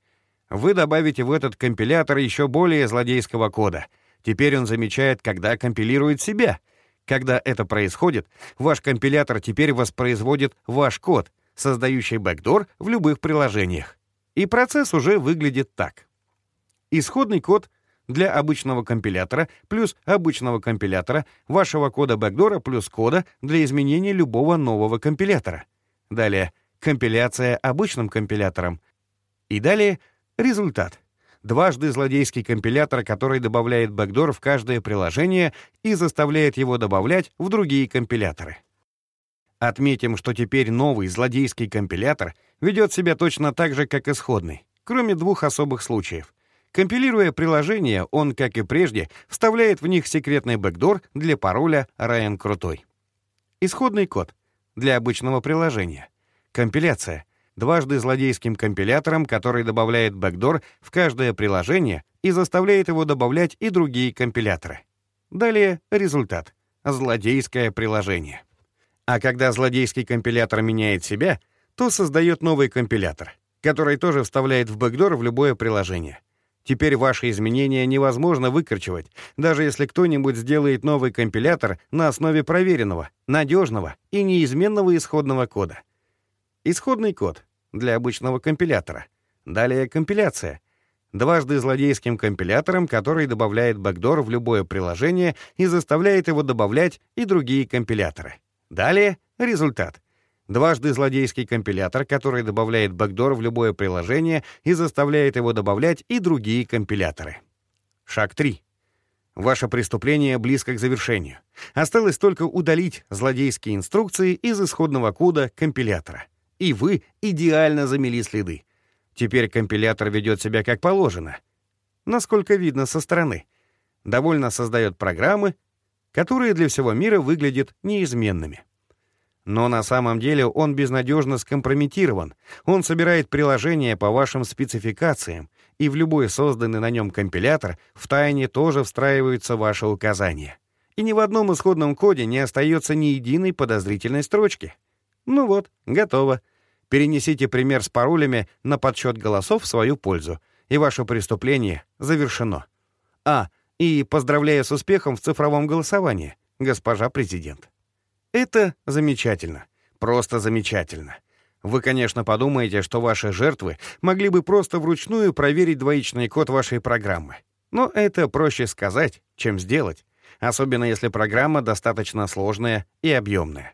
Вы добавите в этот компилятор еще более злодейского кода. Теперь он замечает, когда компилирует себя. Когда это происходит, ваш компилятор теперь воспроизводит ваш код, создающий бэкдор в любых приложениях. И процесс уже выглядит так. Исходный код для обычного компилятора плюс обычного компилятора вашего кода бэкдора плюс кода для изменения любого нового компилятора. Далее компиляция обычным компилятором. И далее результат. Дважды злодейский компилятор, который добавляет бэкдор в каждое приложение и заставляет его добавлять в другие компиляторы. Отметим, что теперь новый злодейский компилятор ведет себя точно так же, как исходный, кроме двух особых случаев — Компилируя приложение, он, как и прежде, вставляет в них секретный бэкдор для пароля Ryan Крутой. Исходный код для обычного приложения. Компиляция. Дважды злодейским компилятором, который добавляет бэкдор в каждое приложение и заставляет его добавлять и другие компиляторы. Далее результат. Злодейское приложение. А когда злодейский компилятор меняет себя, то создает новый компилятор, который тоже вставляет в бэкдор в любое приложение. Теперь ваши изменения невозможно выкорчевать, даже если кто-нибудь сделает новый компилятор на основе проверенного, надежного и неизменного исходного кода. Исходный код для обычного компилятора. Далее компиляция. Дважды злодейским компилятором, который добавляет бэкдор в любое приложение и заставляет его добавлять и другие компиляторы. Далее результат дважды злодейский компилятор, который добавляет бэкдор в любое приложение и заставляет его добавлять и другие компиляторы. Шаг 3. Ваше преступление близко к завершению. Осталось только удалить злодейские инструкции из исходного кода компилятора. И вы идеально замели следы. Теперь компилятор ведет себя как положено. Насколько видно со стороны. Довольно создает программы, которые для всего мира выглядят неизменными. Но на самом деле он безнадежно скомпрометирован. Он собирает приложения по вашим спецификациям, и в любой созданный на нем компилятор в тайне тоже встраиваются ваши указания. И ни в одном исходном коде не остается ни единой подозрительной строчки. Ну вот, готово. Перенесите пример с паролями на подсчет голосов в свою пользу, и ваше преступление завершено. А, и поздравляю с успехом в цифровом голосовании, госпожа президент. Это замечательно. Просто замечательно. Вы, конечно, подумаете, что ваши жертвы могли бы просто вручную проверить двоичный код вашей программы. Но это проще сказать, чем сделать. особенно если программа достаточно сложная и объемная.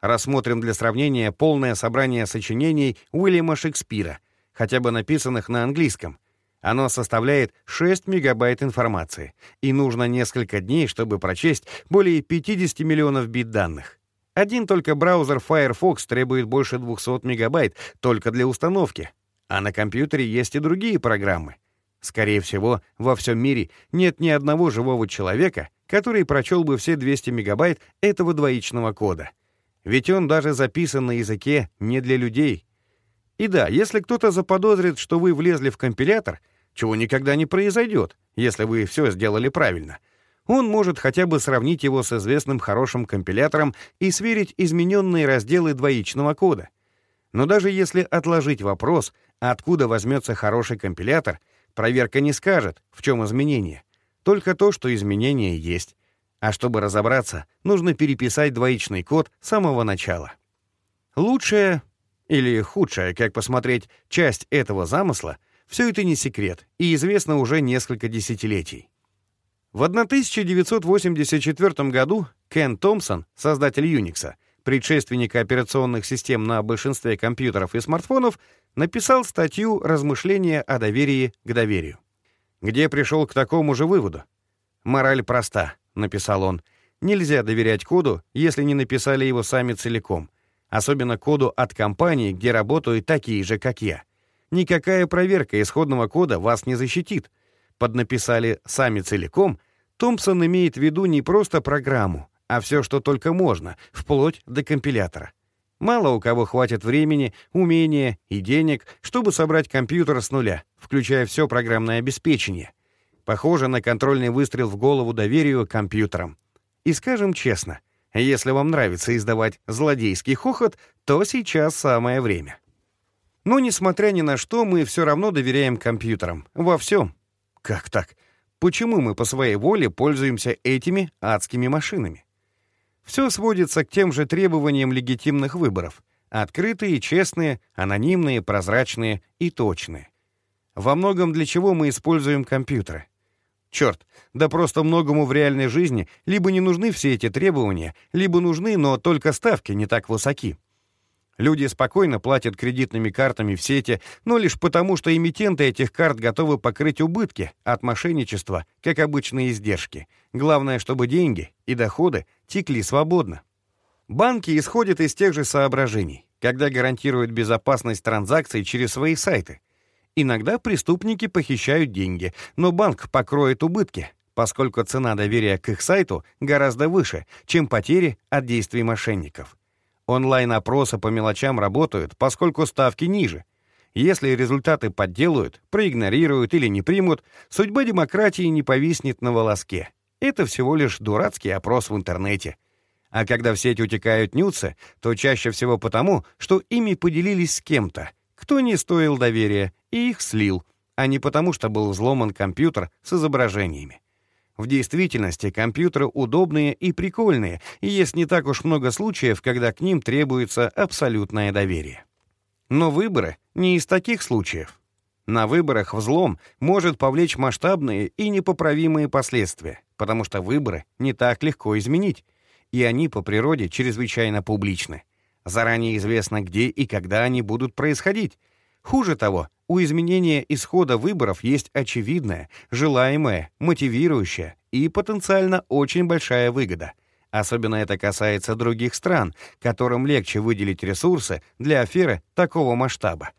Рассмотрим для сравнения полное собрание сочинений Уильяма Шекспира, хотя бы написанных на английском. Оно составляет 6 мегабайт информации, и нужно несколько дней, чтобы прочесть более 50 миллионов бит данных. Один только браузер Firefox требует больше 200 мегабайт только для установки, а на компьютере есть и другие программы. Скорее всего, во всем мире нет ни одного живого человека, который прочел бы все 200 мегабайт этого двоичного кода — ведь он даже записан на языке не для людей. И да, если кто-то заподозрит, что вы влезли в компилятор, чего никогда не произойдет, если вы все сделали правильно, он может хотя бы сравнить его с известным хорошим компилятором и сверить измененные разделы двоичного кода. Но даже если отложить вопрос, откуда возьмется хороший компилятор, проверка не скажет, в чем изменение. Только то, что изменение есть. А чтобы разобраться, нужно переписать двоичный код с самого начала. Лучшая, или худшая, как посмотреть, часть этого замысла — все это не секрет и известно уже несколько десятилетий. В 1984 году Кен Томпсон, создатель Unix, предшественника операционных систем на большинстве компьютеров и смартфонов, написал статью «Размышления о доверии к доверию», где пришел к такому же выводу. Мораль проста. — написал он. «Нельзя доверять коду, если не написали его сами целиком. Особенно коду от компании, где работают такие же, как я. Никакая проверка исходного кода вас не защитит. Поднаписали сами целиком, Томпсон имеет в виду не просто программу, а все, что только можно, вплоть до компилятора. Мало у кого хватит времени, умения и денег, чтобы собрать компьютер с нуля, включая все программное обеспечение — Похоже на контрольный выстрел в голову доверию компьютерам. И скажем честно, если вам нравится издавать злодейский хохот, то сейчас самое время. Но, несмотря ни на что, мы все равно доверяем компьютерам. Во всем. Как так? Почему мы по своей воле пользуемся этими адскими машинами? Все сводится к тем же требованиям легитимных выборов. Открытые, честные, анонимные, прозрачные и точные. Во многом для чего мы используем компьютеры? Черт, да просто многому в реальной жизни либо не нужны все эти требования, либо нужны, но только ставки не так высоки. Люди спокойно платят кредитными картами в сети, но лишь потому, что эмитенты этих карт готовы покрыть убытки от мошенничества, как обычные издержки. Главное, чтобы деньги и доходы текли свободно. Банки исходят из тех же соображений, когда гарантируют безопасность транзакций через свои сайты — Иногда преступники похищают деньги, но банк покроет убытки, поскольку цена доверия к их сайту гораздо выше, чем потери от действий мошенников. Онлайн-опросы по мелочам работают, поскольку ставки ниже. Если результаты подделают, проигнорируют или не примут, судьба демократии не повиснет на волоске. Это всего лишь дурацкий опрос в интернете. А когда в сеть утекают нюцы, то чаще всего потому, что ими поделились с кем-то, кто не стоил доверия, и их слил, а не потому, что был взломан компьютер с изображениями. В действительности компьютеры удобные и прикольные, и есть не так уж много случаев, когда к ним требуется абсолютное доверие. Но выборы не из таких случаев. На выборах взлом может повлечь масштабные и непоправимые последствия, потому что выборы не так легко изменить, и они по природе чрезвычайно публичны. Заранее известно, где и когда они будут происходить. Хуже того, у изменения исхода выборов есть очевидная, желаемая, мотивирующая и потенциально очень большая выгода. Особенно это касается других стран, которым легче выделить ресурсы для аферы такого масштаба.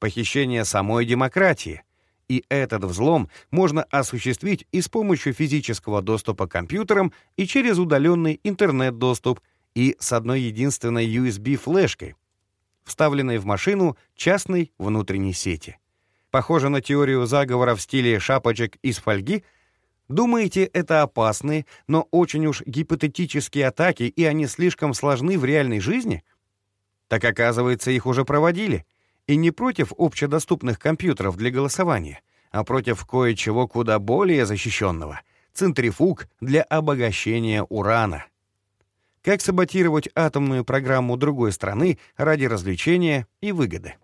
Похищение самой демократии. И этот взлом можно осуществить и с помощью физического доступа к компьютерам, и через удаленный интернет-доступ, и с одной единственной USB-флешкой, вставленной в машину частной внутренней сети. Похоже на теорию заговора в стиле шапочек из фольги. Думаете, это опасные, но очень уж гипотетические атаки, и они слишком сложны в реальной жизни? Так оказывается, их уже проводили. И не против общедоступных компьютеров для голосования, а против кое-чего куда более защищенного — центрифуг для обогащения урана. Как саботировать атомную программу другой страны ради развлечения и выгоды.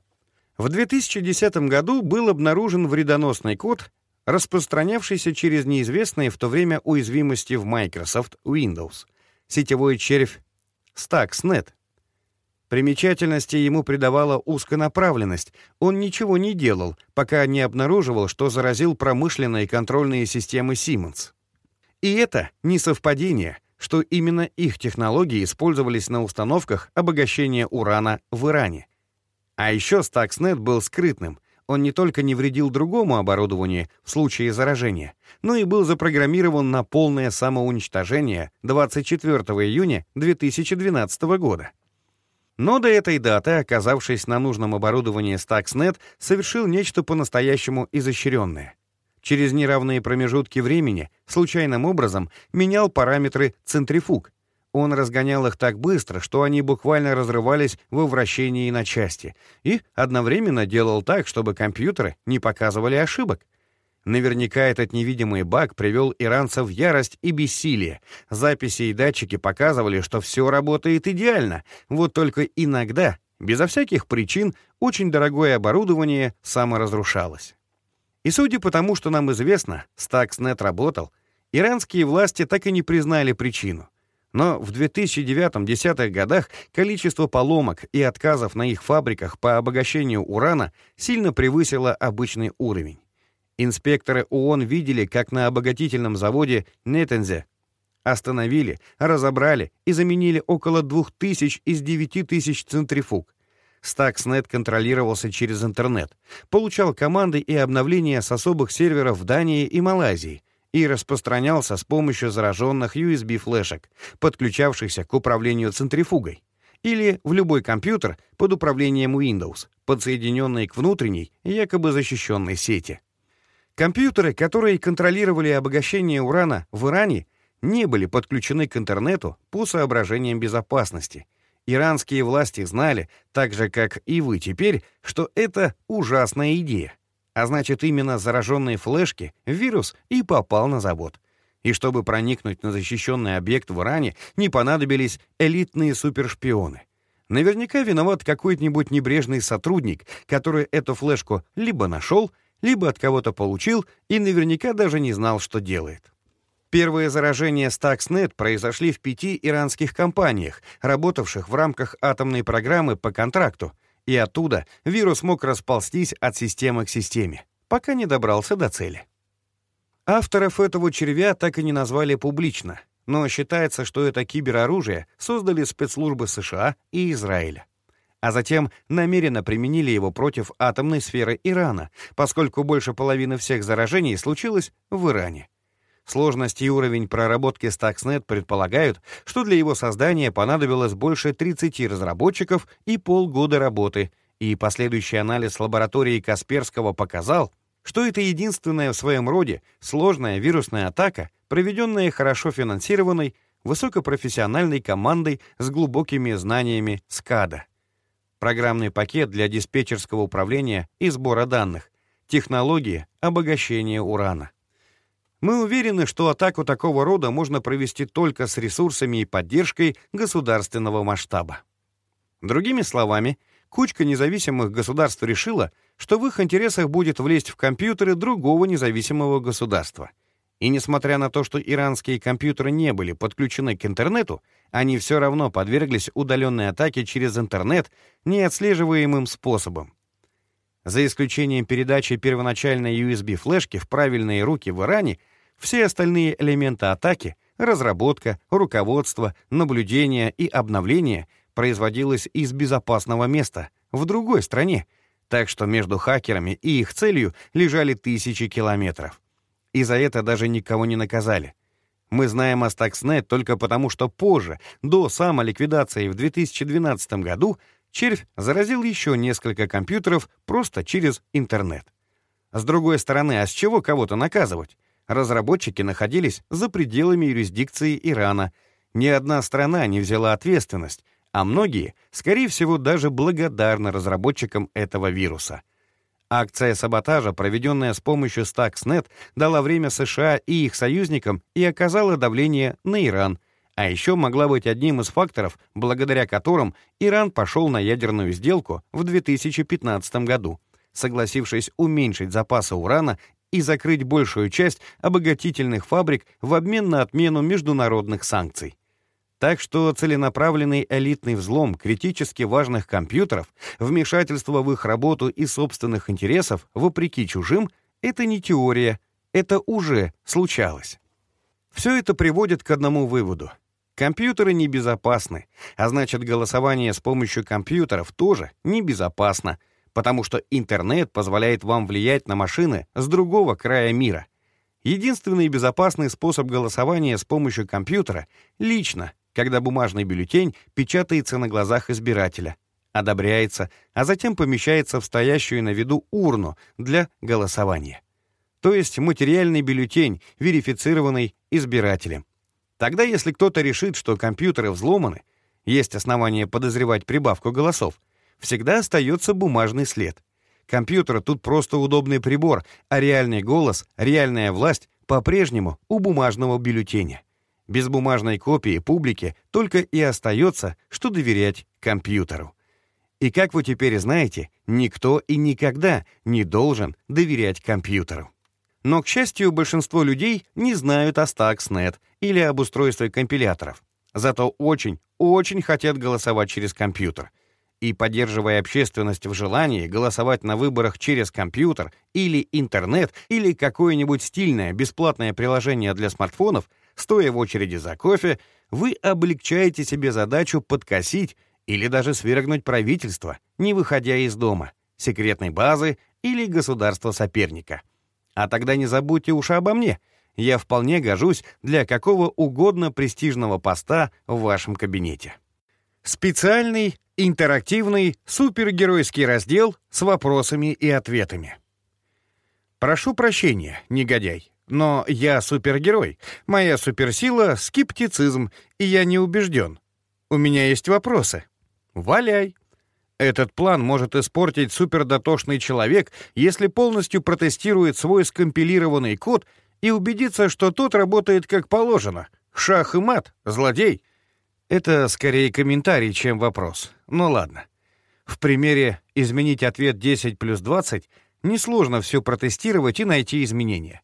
В 2010 году был обнаружен вредоносный код, распространявшийся через неизвестные в то время уязвимости в Microsoft Windows, сетевой червь Stuxnet. Примечательности ему придавала узконаправленность. Он ничего не делал, пока не обнаруживал, что заразил промышленные контрольные системы Siemens. И это не совпадение, что именно их технологии использовались на установках обогащения урана в Иране. А еще Stuxnet был скрытным. Он не только не вредил другому оборудованию в случае заражения, но и был запрограммирован на полное самоуничтожение 24 июня 2012 года. Но до этой даты, оказавшись на нужном оборудовании Stuxnet, совершил нечто по-настоящему изощренное. Через неравные промежутки времени случайным образом менял параметры центрифуг, он разгонял их так быстро, что они буквально разрывались во вращении на части, и одновременно делал так, чтобы компьютеры не показывали ошибок. Наверняка этот невидимый баг привел иранцев в ярость и бессилие. Записи и датчики показывали, что все работает идеально, вот только иногда, безо всяких причин, очень дорогое оборудование саморазрушалось. И судя по тому, что нам известно, Stuxnet работал, иранские власти так и не признали причину. Но в 2009-2010 годах количество поломок и отказов на их фабриках по обогащению урана сильно превысило обычный уровень. Инспекторы ООН видели, как на обогатительном заводе Нетензе остановили, разобрали и заменили около 2000 из 9000 центрифуг. Stuxnet контролировался через интернет, получал команды и обновления с особых серверов в Дании и Малайзии — и распространялся с помощью зараженных USB-флешек, подключавшихся к управлению центрифугой, или в любой компьютер под управлением Windows, подсоединенный к внутренней, якобы защищенной сети. Компьютеры, которые контролировали обогащение урана в Иране, не были подключены к интернету по соображениям безопасности. Иранские власти знали, так же как и вы теперь, что это ужасная идея. А значит, именно зараженные флешки вирус и попал на завод. И чтобы проникнуть на защищенный объект в Иране, не понадобились элитные супершпионы. Наверняка виноват какой-нибудь небрежный сотрудник, который эту флешку либо нашел, либо от кого-то получил и наверняка даже не знал, что делает. Первые заражения Stuxnet произошли в пяти иранских компаниях, работавших в рамках атомной программы по контракту, и оттуда вирус мог расползтись от системы к системе, пока не добрался до цели. Авторов этого червя так и не назвали публично, но считается, что это кибероружие создали спецслужбы США и Израиля. А затем намеренно применили его против атомной сферы Ирана, поскольку больше половины всех заражений случилось в Иране. Сложность и уровень проработки Stuxnet предполагают, что для его создания понадобилось больше 30 разработчиков и полгода работы, и последующий анализ лаборатории Касперского показал, что это единственная в своем роде сложная вирусная атака, проведенная хорошо финансированной, высокопрофессиональной командой с глубокими знаниями СКАДА. Программный пакет для диспетчерского управления и сбора данных, технологии обогащения урана. Мы уверены, что атаку такого рода можно провести только с ресурсами и поддержкой государственного масштаба. Другими словами, кучка независимых государств решила, что в их интересах будет влезть в компьютеры другого независимого государства. И несмотря на то, что иранские компьютеры не были подключены к интернету, они все равно подверглись удаленной атаке через интернет неотслеживаемым способом. За исключением передачи первоначальной USB-флешки в правильные руки в Иране — все остальные элементы атаки — разработка, руководство, наблюдение и обновление — производилось из безопасного места, в другой стране, так что между хакерами и их целью лежали тысячи километров. И за это даже никого не наказали. Мы знаем о Stuxnet только потому, что позже, до самоликвидации в 2012 году, червь заразил еще несколько компьютеров просто через интернет. С другой стороны, а с чего кого-то наказывать? Разработчики находились за пределами юрисдикции Ирана. Ни одна страна не взяла ответственность, а многие, скорее всего, даже благодарны разработчикам этого вируса. Акция саботажа, проведенная с помощью Stuxnet, дала время США и их союзникам и оказала давление на Иран, а еще могла быть одним из факторов, благодаря которым Иран пошел на ядерную сделку в 2015 году, согласившись уменьшить запасы урана и закрыть большую часть обогатительных фабрик в обмен на отмену международных санкций. Так что целенаправленный элитный взлом критически важных компьютеров, вмешательство в их работу и собственных интересов, вопреки чужим, это не теория, это уже случалось. Все это приводит к одному выводу. Компьютеры небезопасны, а значит голосование с помощью компьютеров тоже небезопасно, потому что интернет позволяет вам влиять на машины с другого края мира. Единственный безопасный способ голосования с помощью компьютера — лично, когда бумажный бюллетень печатается на глазах избирателя, одобряется, а затем помещается в стоящую на виду урну для голосования. То есть материальный бюллетень, верифицированный избирателем. Тогда, если кто-то решит, что компьютеры взломаны, есть основания подозревать прибавку голосов, всегда остается бумажный след. Компьютер тут просто удобный прибор, а реальный голос, реальная власть по-прежнему у бумажного бюллетеня. Без бумажной копии публике только и остается, что доверять компьютеру. И как вы теперь знаете, никто и никогда не должен доверять компьютеру. Но, к счастью, большинство людей не знают о Stuxnet или об устройстве компиляторов. Зато очень, очень хотят голосовать через компьютер. И поддерживая общественность в желании голосовать на выборах через компьютер или интернет или какое-нибудь стильное бесплатное приложение для смартфонов — стоя в очереди за кофе, вы облегчаете себе задачу подкосить или даже свергнуть правительство, не выходя из дома, секретной базы или государства-соперника. А тогда не забудьте уж обо мне. Я вполне гожусь для какого угодно престижного поста в вашем кабинете. Специальный, интерактивный, супергеройский раздел с вопросами и ответами. Прошу прощения, негодяй. Но я супергерой. Моя суперсила — скептицизм, и я не убежден. У меня есть вопросы. Валяй. Этот план может испортить супердотошный человек, если полностью протестирует свой скомпилированный код и убедится, что тот работает как положено. Шах и мат, злодей. Это скорее комментарий, чем вопрос. Ну ладно. В примере «изменить ответ 10 плюс 20» несложно все протестировать и найти изменения.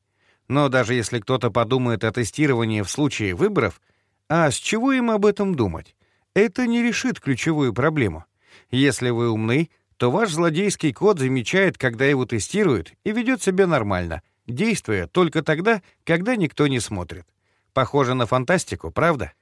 Но даже если кто-то подумает о тестировании в случае выборов, а с чего им об этом думать? Это не решит ключевую проблему. Если вы умны, то ваш злодейский код замечает, когда его тестируют, и ведет себя нормально, действуя только тогда, когда никто не смотрит. Похоже на фантастику, правда?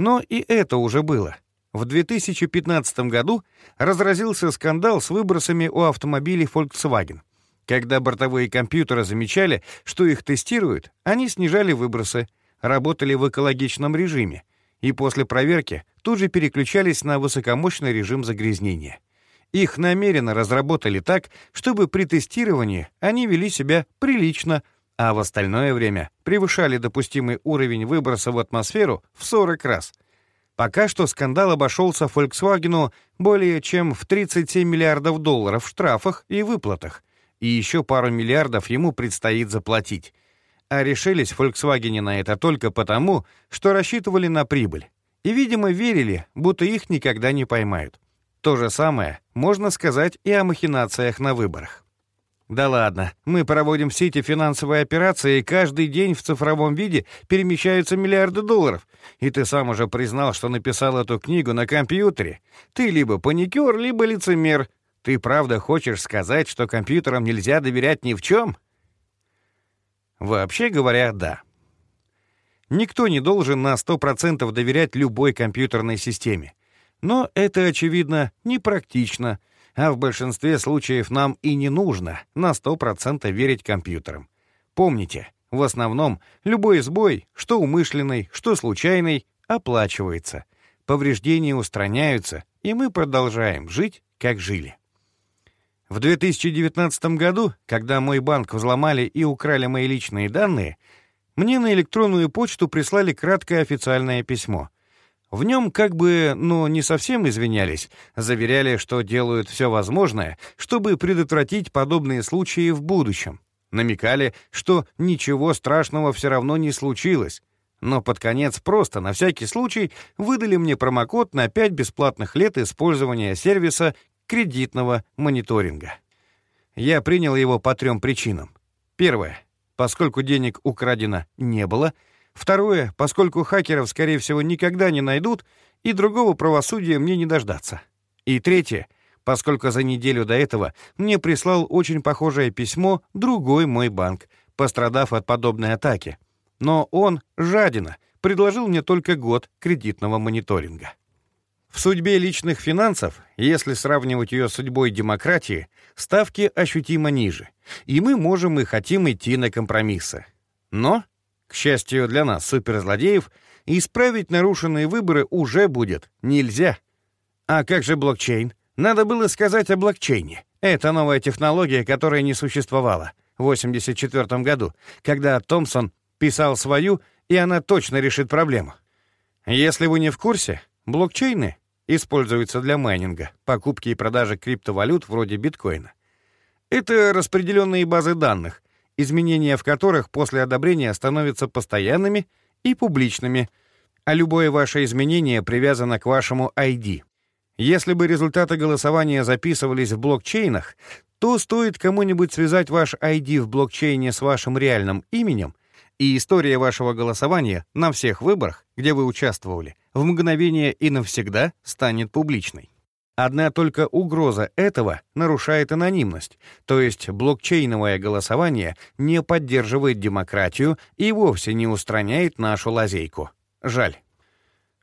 Но и это уже было. В 2015 году разразился скандал с выбросами у автомобилей Volkswagen. Когда бортовые компьютеры замечали, что их тестируют, они снижали выбросы, работали в экологичном режиме и после проверки тут же переключались на высокомощный режим загрязнения. Их намеренно разработали так, чтобы при тестировании они вели себя прилично, а в остальное время превышали допустимый уровень выброса в атмосферу в 40 раз. Пока что скандал обошелся Volkswagen более чем в 37 миллиардов долларов в штрафах и выплатах, и еще пару миллиардов ему предстоит заплатить. А решились Volkswagen на это только потому, что рассчитывали на прибыль. И, видимо, верили, будто их никогда не поймают. То же самое можно сказать и о махинациях на выборах. Да ладно, мы проводим все эти финансовые операции, и каждый день в цифровом виде перемещаются миллиарды долларов. И ты сам уже признал, что написал эту книгу на компьютере. Ты либо паникер, либо лицемер, ты правда хочешь сказать, что компьютерам нельзя доверять ни в чем? Вообще говоря, да. Никто не должен на 100% доверять любой компьютерной системе. Но это, очевидно, непрактично, а в большинстве случаев нам и не нужно на 100% верить компьютерам. Помните, в основном любой сбой, что умышленный, что случайный, оплачивается. Повреждения устраняются, и мы продолжаем жить, как жили. В 2019 году, когда мой банк взломали и украли мои личные данные, мне на электронную почту прислали краткое официальное письмо. В нем как бы, ну, не совсем извинялись, заверяли, что делают все возможное, чтобы предотвратить подобные случаи в будущем. Намекали, что ничего страшного все равно не случилось. Но под конец просто, на всякий случай, выдали мне промокод на 5 бесплатных лет использования сервиса кредитного мониторинга. Я принял его по трем причинам. Первое. поскольку денег украдено не было. Второе, поскольку хакеров, скорее всего, никогда не найдут, и другого правосудия мне не дождаться. И третье, поскольку за неделю до этого мне прислал очень похожее письмо другой мой банк, пострадав от подобной атаки. Но он, жадина, предложил мне только год кредитного мониторинга. В судьбе личных финансов, если сравнивать ее с судьбой демократии, ставки ощутимо ниже, и мы можем и хотим идти на компромиссы. Но, к счастью для нас, суперзлодеев, исправить нарушенные выборы уже будет нельзя. А как же блокчейн? Надо было сказать о блокчейне. Это новая технология, которая не существовала в 1984 году, когда Томпсон писал свою, и она точно решит проблему. Если вы не в курсе, блокчейны используются для майнинга, покупки и продажи криптовалют вроде биткоина. Это распределенные базы данных, изменения в которых после одобрения становятся постоянными и публичными, а любое ваше изменение привязано к вашему ID. Если бы результаты голосования записывались в блокчейнах, то стоит кому-нибудь связать ваш ID в блокчейне с вашим реальным именем, и история вашего голосования на всех выборах, где вы участвовали, в мгновение и навсегда станет публичной. Одна только угроза этого нарушает анонимность, то есть блокчейновое голосование не поддерживает демократию и вовсе не устраняет нашу лазейку. Жаль.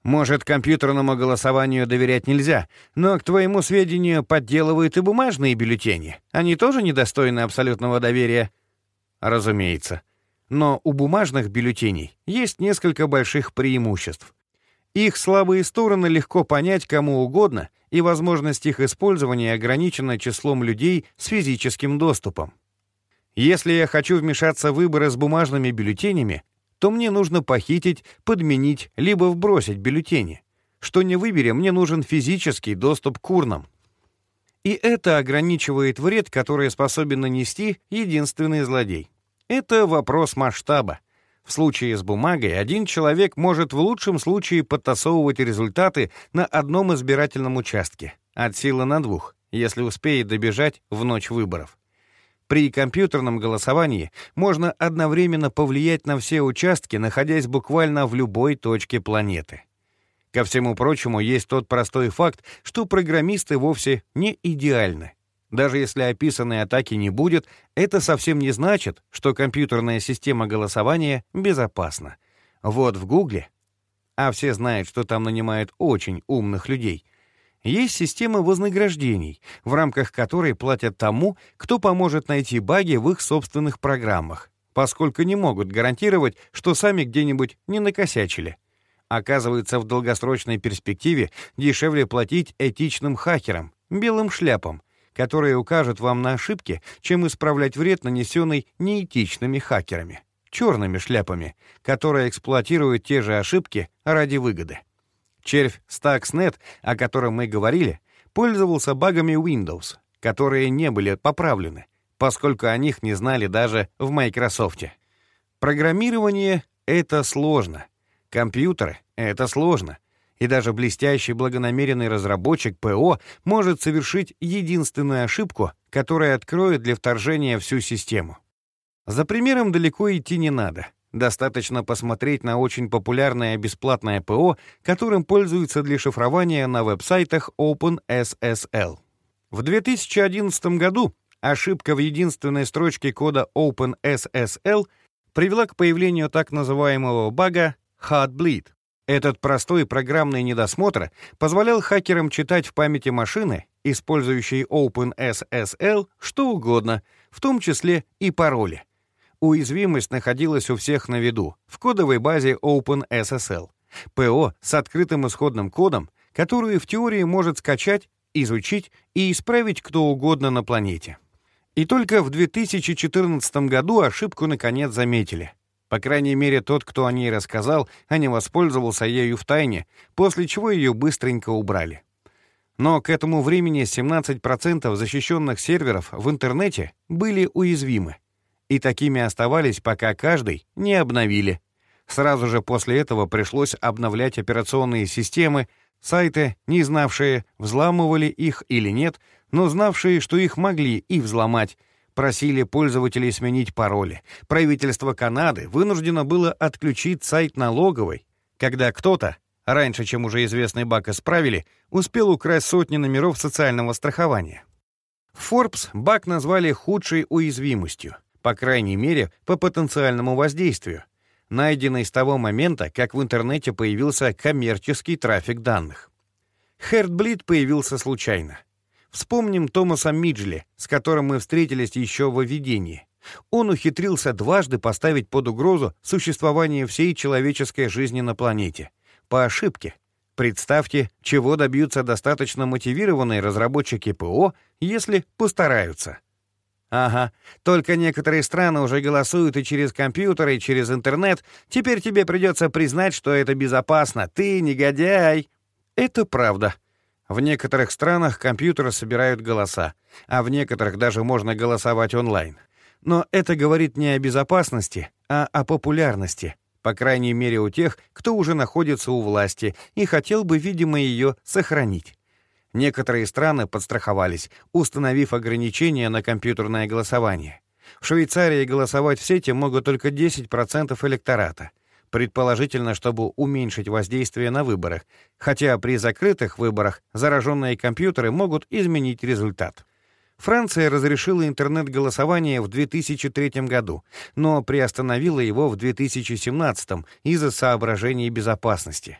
Может, компьютерному голосованию доверять нельзя, но, к твоему сведению, подделывают и бумажные бюллетени. Они тоже недостойны абсолютного доверия? Разумеется. Но у бумажных бюллетеней есть несколько больших преимуществ. Их слабые стороны легко понять кому угодно, и возможность их использования ограничена числом людей с физическим доступом. Если я хочу вмешаться в выборы с бумажными бюллетенями, то мне нужно похитить, подменить, либо вбросить бюллетени. Что не выберем, мне нужен физический доступ к урнам. И это ограничивает вред, который способен нанести единственный злодей. Это вопрос масштаба. В случае с бумагой один человек может в лучшем случае подтасовывать результаты на одном избирательном участке, от силы на двух, если успеет добежать в ночь выборов. При компьютерном голосовании можно одновременно повлиять на все участки, находясь буквально в любой точке планеты. Ко всему прочему, есть тот простой факт, что программисты вовсе не идеальны. Даже если описанной атаки не будет, это совсем не значит, что компьютерная система голосования безопасна. Вот в Гугле, а все знают, что там нанимают очень умных людей, есть система вознаграждений, в рамках которой платят тому, кто поможет найти баги в их собственных программах, поскольку не могут гарантировать, что сами где-нибудь не накосячили. Оказывается, в долгосрочной перспективе дешевле платить этичным хакерам, белым шляпам, которые укажут вам на ошибки, чем исправлять вред, нанесенный неэтичными хакерами, черными шляпами, которые эксплуатируют те же ошибки ради выгоды. Червь Stuxnet, о котором мы говорили, пользовался багами Windows, которые не были поправлены, поскольку о них не знали даже в Microsoft. Программирование — это сложно. Компьютеры — это сложно и даже блестящий благонамеренный разработчик ПО может совершить единственную ошибку, которая откроет для вторжения всю систему. За примером далеко идти не надо. Достаточно посмотреть на очень популярное бесплатное ПО, которым пользуются для шифрования на веб-сайтах OpenSSL. В 2011 году ошибка в единственной строчке кода OpenSSL привела к появлению так называемого бага Heartbleed. Этот простой программный недосмотр позволял хакерам читать в памяти машины, использующей OpenSSL, что угодно, в том числе и пароли. Уязвимость находилась у всех на виду, в кодовой базе OpenSSL. ПО с открытым исходным кодом, которую в теории может скачать, изучить и исправить кто угодно на планете. И только в 2014 году ошибку наконец заметили. По крайней мере, тот, кто о ней рассказал, а не воспользовался ею в тайне, после чего ее быстренько убрали. Но к этому времени 17% защищенных серверов в интернете были уязвимы. И такими оставались, пока каждый не обновили. Сразу же после этого пришлось обновлять операционные системы, сайты, не знавшие, взламывали их или нет, но знавшие, что их могли и взломать, просили пользователей сменить пароли. Правительство Канады вынуждено было отключить сайт налоговой, когда кто-то, раньше, чем уже известный баг исправили, успел украсть сотни номеров социального страхования. Forbes баг назвали худшей уязвимостью, по крайней мере, по потенциальному воздействию, найденной с того момента, как в интернете появился коммерческий трафик данных. Heartbleed появился случайно. Вспомним Томаса Миджли, с которым мы встретились еще в введении. Он ухитрился дважды поставить под угрозу существование всей человеческой жизни на планете. По ошибке. Представьте, чего добьются достаточно мотивированные разработчики ПО, если постараются. Ага, только некоторые страны уже голосуют и через компьютеры, и через интернет. Теперь тебе придется признать, что это безопасно. Ты негодяй. Это правда. В некоторых странах компьютеры собирают голоса, а в некоторых даже можно голосовать онлайн. Но это говорит не о безопасности, а о популярности, по крайней мере у тех, кто уже находится у власти и хотел бы, видимо, ее сохранить. Некоторые страны подстраховались, установив ограничения на компьютерное голосование. В Швейцарии голосовать в сети могут только 10% электората — предположительно, чтобы уменьшить воздействие на выборах, хотя при закрытых выборах зараженные компьютеры могут изменить результат. Франция разрешила интернет-голосование в 2003 году, но приостановила его в 2017 из-за соображений безопасности.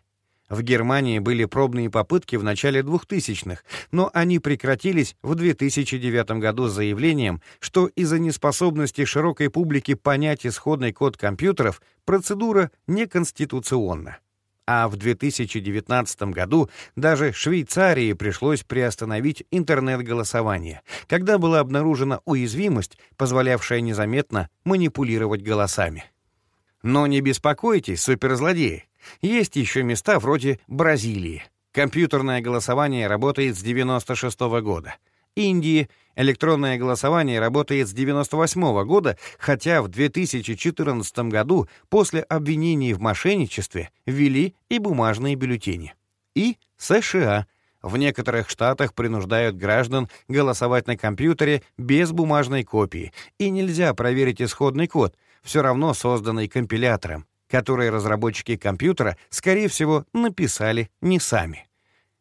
В Германии были пробные попытки в начале 2000-х, но они прекратились в 2009 году с заявлением, что из-за неспособности широкой публики понять исходный код компьютеров процедура неконституционна. А в 2019 году даже Швейцарии пришлось приостановить интернет-голосование, когда была обнаружена уязвимость, позволявшая незаметно манипулировать голосами. Но не беспокойтесь, суперзлодеи. Есть еще места вроде Бразилии. Компьютерное голосование работает с 96 -го года. Индии электронное голосование работает с 98 -го года, хотя в 2014 году после обвинений в мошенничестве ввели и бумажные бюллетени. И США. В некоторых штатах принуждают граждан голосовать на компьютере без бумажной копии, и нельзя проверить исходный код, все равно созданный компилятором, который разработчики компьютера, скорее всего, написали не сами.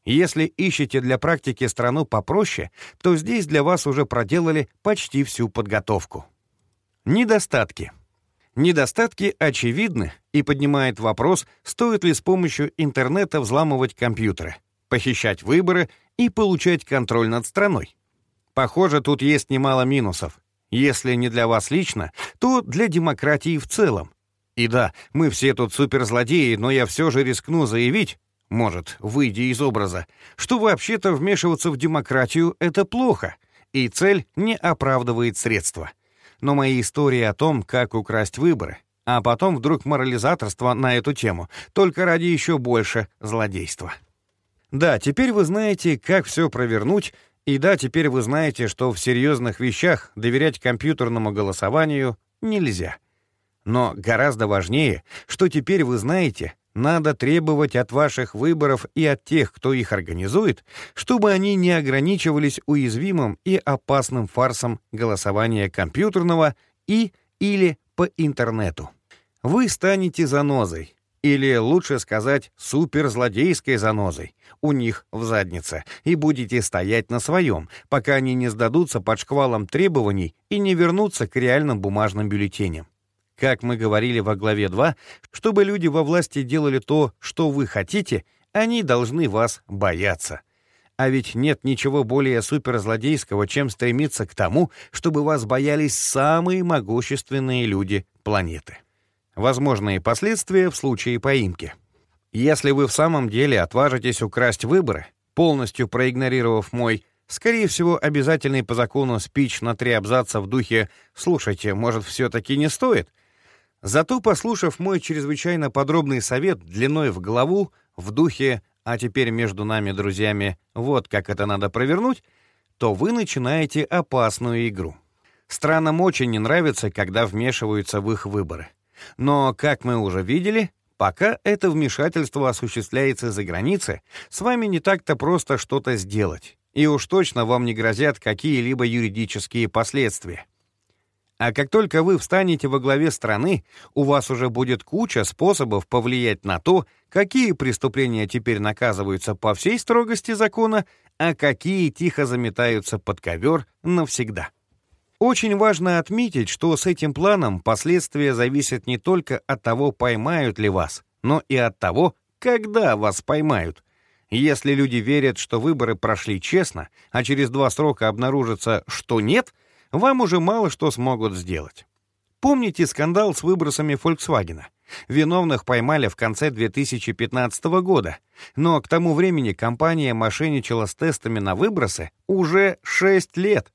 Если ищете для практики страну попроще, то здесь для вас уже проделали почти всю подготовку. Недостатки. Недостатки очевидны и поднимает вопрос, стоит ли с помощью интернета взламывать компьютеры, похищать выборы и получать контроль над страной. Похоже, тут есть немало минусов. Если не для вас лично, то для демократии в целом. И да, мы все тут суперзлодеи, но я все же рискну заявить, может, выйдя из образа, что вообще-то вмешиваться в демократию — это плохо, и цель не оправдывает средства. Но мои истории о том, как украсть выборы, а потом вдруг морализаторство на эту тему, только ради еще больше злодейства. Да, теперь вы знаете, как все провернуть, и да, теперь вы знаете, что в серьезных вещах доверять компьютерному голосованию нельзя. Но гораздо важнее, что теперь вы знаете, надо требовать от ваших выборов и от тех, кто их организует, чтобы они не ограничивались уязвимым и опасным фарсом голосования компьютерного и или по интернету. Вы станете занозой, или лучше сказать, суперзлодейской занозой, у них в заднице, и будете стоять на своем, пока они не сдадутся под шквалом требований и не вернутся к реальным бумажным бюллетеням. Как мы говорили во главе 2, чтобы люди во власти делали то, что вы хотите, они должны вас бояться. А ведь нет ничего более суперзлодейского, чем стремиться к тому, чтобы вас боялись самые могущественные люди планеты. Возможные последствия в случае поимки. Если вы в самом деле отважитесь украсть выборы, полностью проигнорировав мой Скорее всего, обязательный по закону спич на три абзаца в духе «Слушайте, может, все-таки не стоит?» Зато, послушав мой чрезвычайно подробный совет длиной в главу, в духе «а теперь между нами, друзьями, вот как это надо провернуть», то вы начинаете опасную игру. Странам очень не нравится, когда вмешиваются в их выборы. Но, как мы уже видели, пока это вмешательство осуществляется за границей, с вами не так-то просто что-то сделать, и уж точно вам не грозят какие-либо юридические последствия. А как только вы встанете во главе страны, у вас уже будет куча способов повлиять на то, какие преступления теперь наказываются по всей строгости закона, а какие тихо заметаются под ковер навсегда. Очень важно отметить, что с этим планом последствия зависят не только от того, поймают ли вас, но и от того, когда вас поймают. Если люди верят, что выборы прошли честно, а через два срока обнаружится, что нет — вам уже мало что смогут сделать. Помните скандал с выбросами Volkswagen? Виновных поймали в конце 2015 года, но к тому времени компания мошенничала с тестами на выбросы уже 6 лет.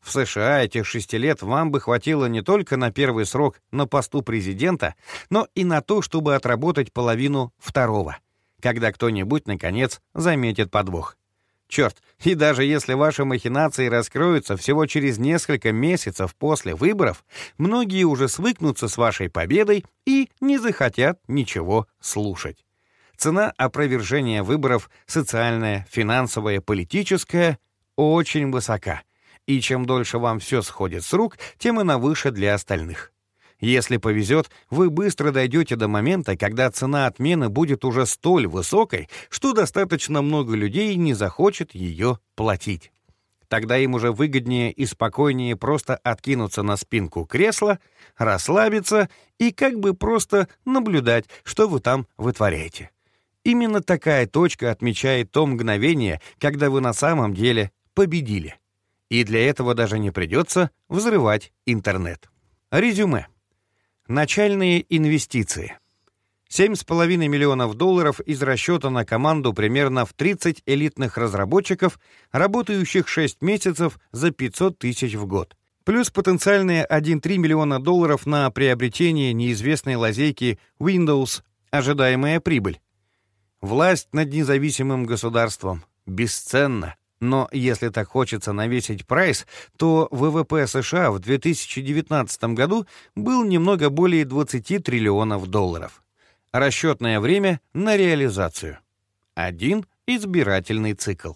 В США этих 6 лет вам бы хватило не только на первый срок на посту президента, но и на то, чтобы отработать половину второго, когда кто-нибудь, наконец, заметит подвох. Черт, и даже если ваши махинации раскроются всего через несколько месяцев после выборов, многие уже свыкнутся с вашей победой и не захотят ничего слушать. Цена опровержения выборов, социальная, финансовая, политическая, очень высока. И чем дольше вам все сходит с рук, тем она выше для остальных. Если повезет, вы быстро дойдете до момента, когда цена отмены будет уже столь высокой, что достаточно много людей не захочет ее платить. Тогда им уже выгоднее и спокойнее просто откинуться на спинку кресла, расслабиться и как бы просто наблюдать, что вы там вытворяете. Именно такая точка отмечает то мгновение, когда вы на самом деле победили. И для этого даже не придется взрывать интернет. Резюме. Начальные инвестиции. 7,5 миллионов долларов из расчета на команду примерно в 30 элитных разработчиков, работающих 6 месяцев за 500 тысяч в год. Плюс потенциальные 1,3 миллиона долларов на приобретение неизвестной лазейки Windows, ожидаемая прибыль. Власть над независимым государством. Бесценна. Но если так хочется навесить прайс, то ВВП США в 2019 году был немного более 20 триллионов долларов. Расчетное время на реализацию. Один избирательный цикл.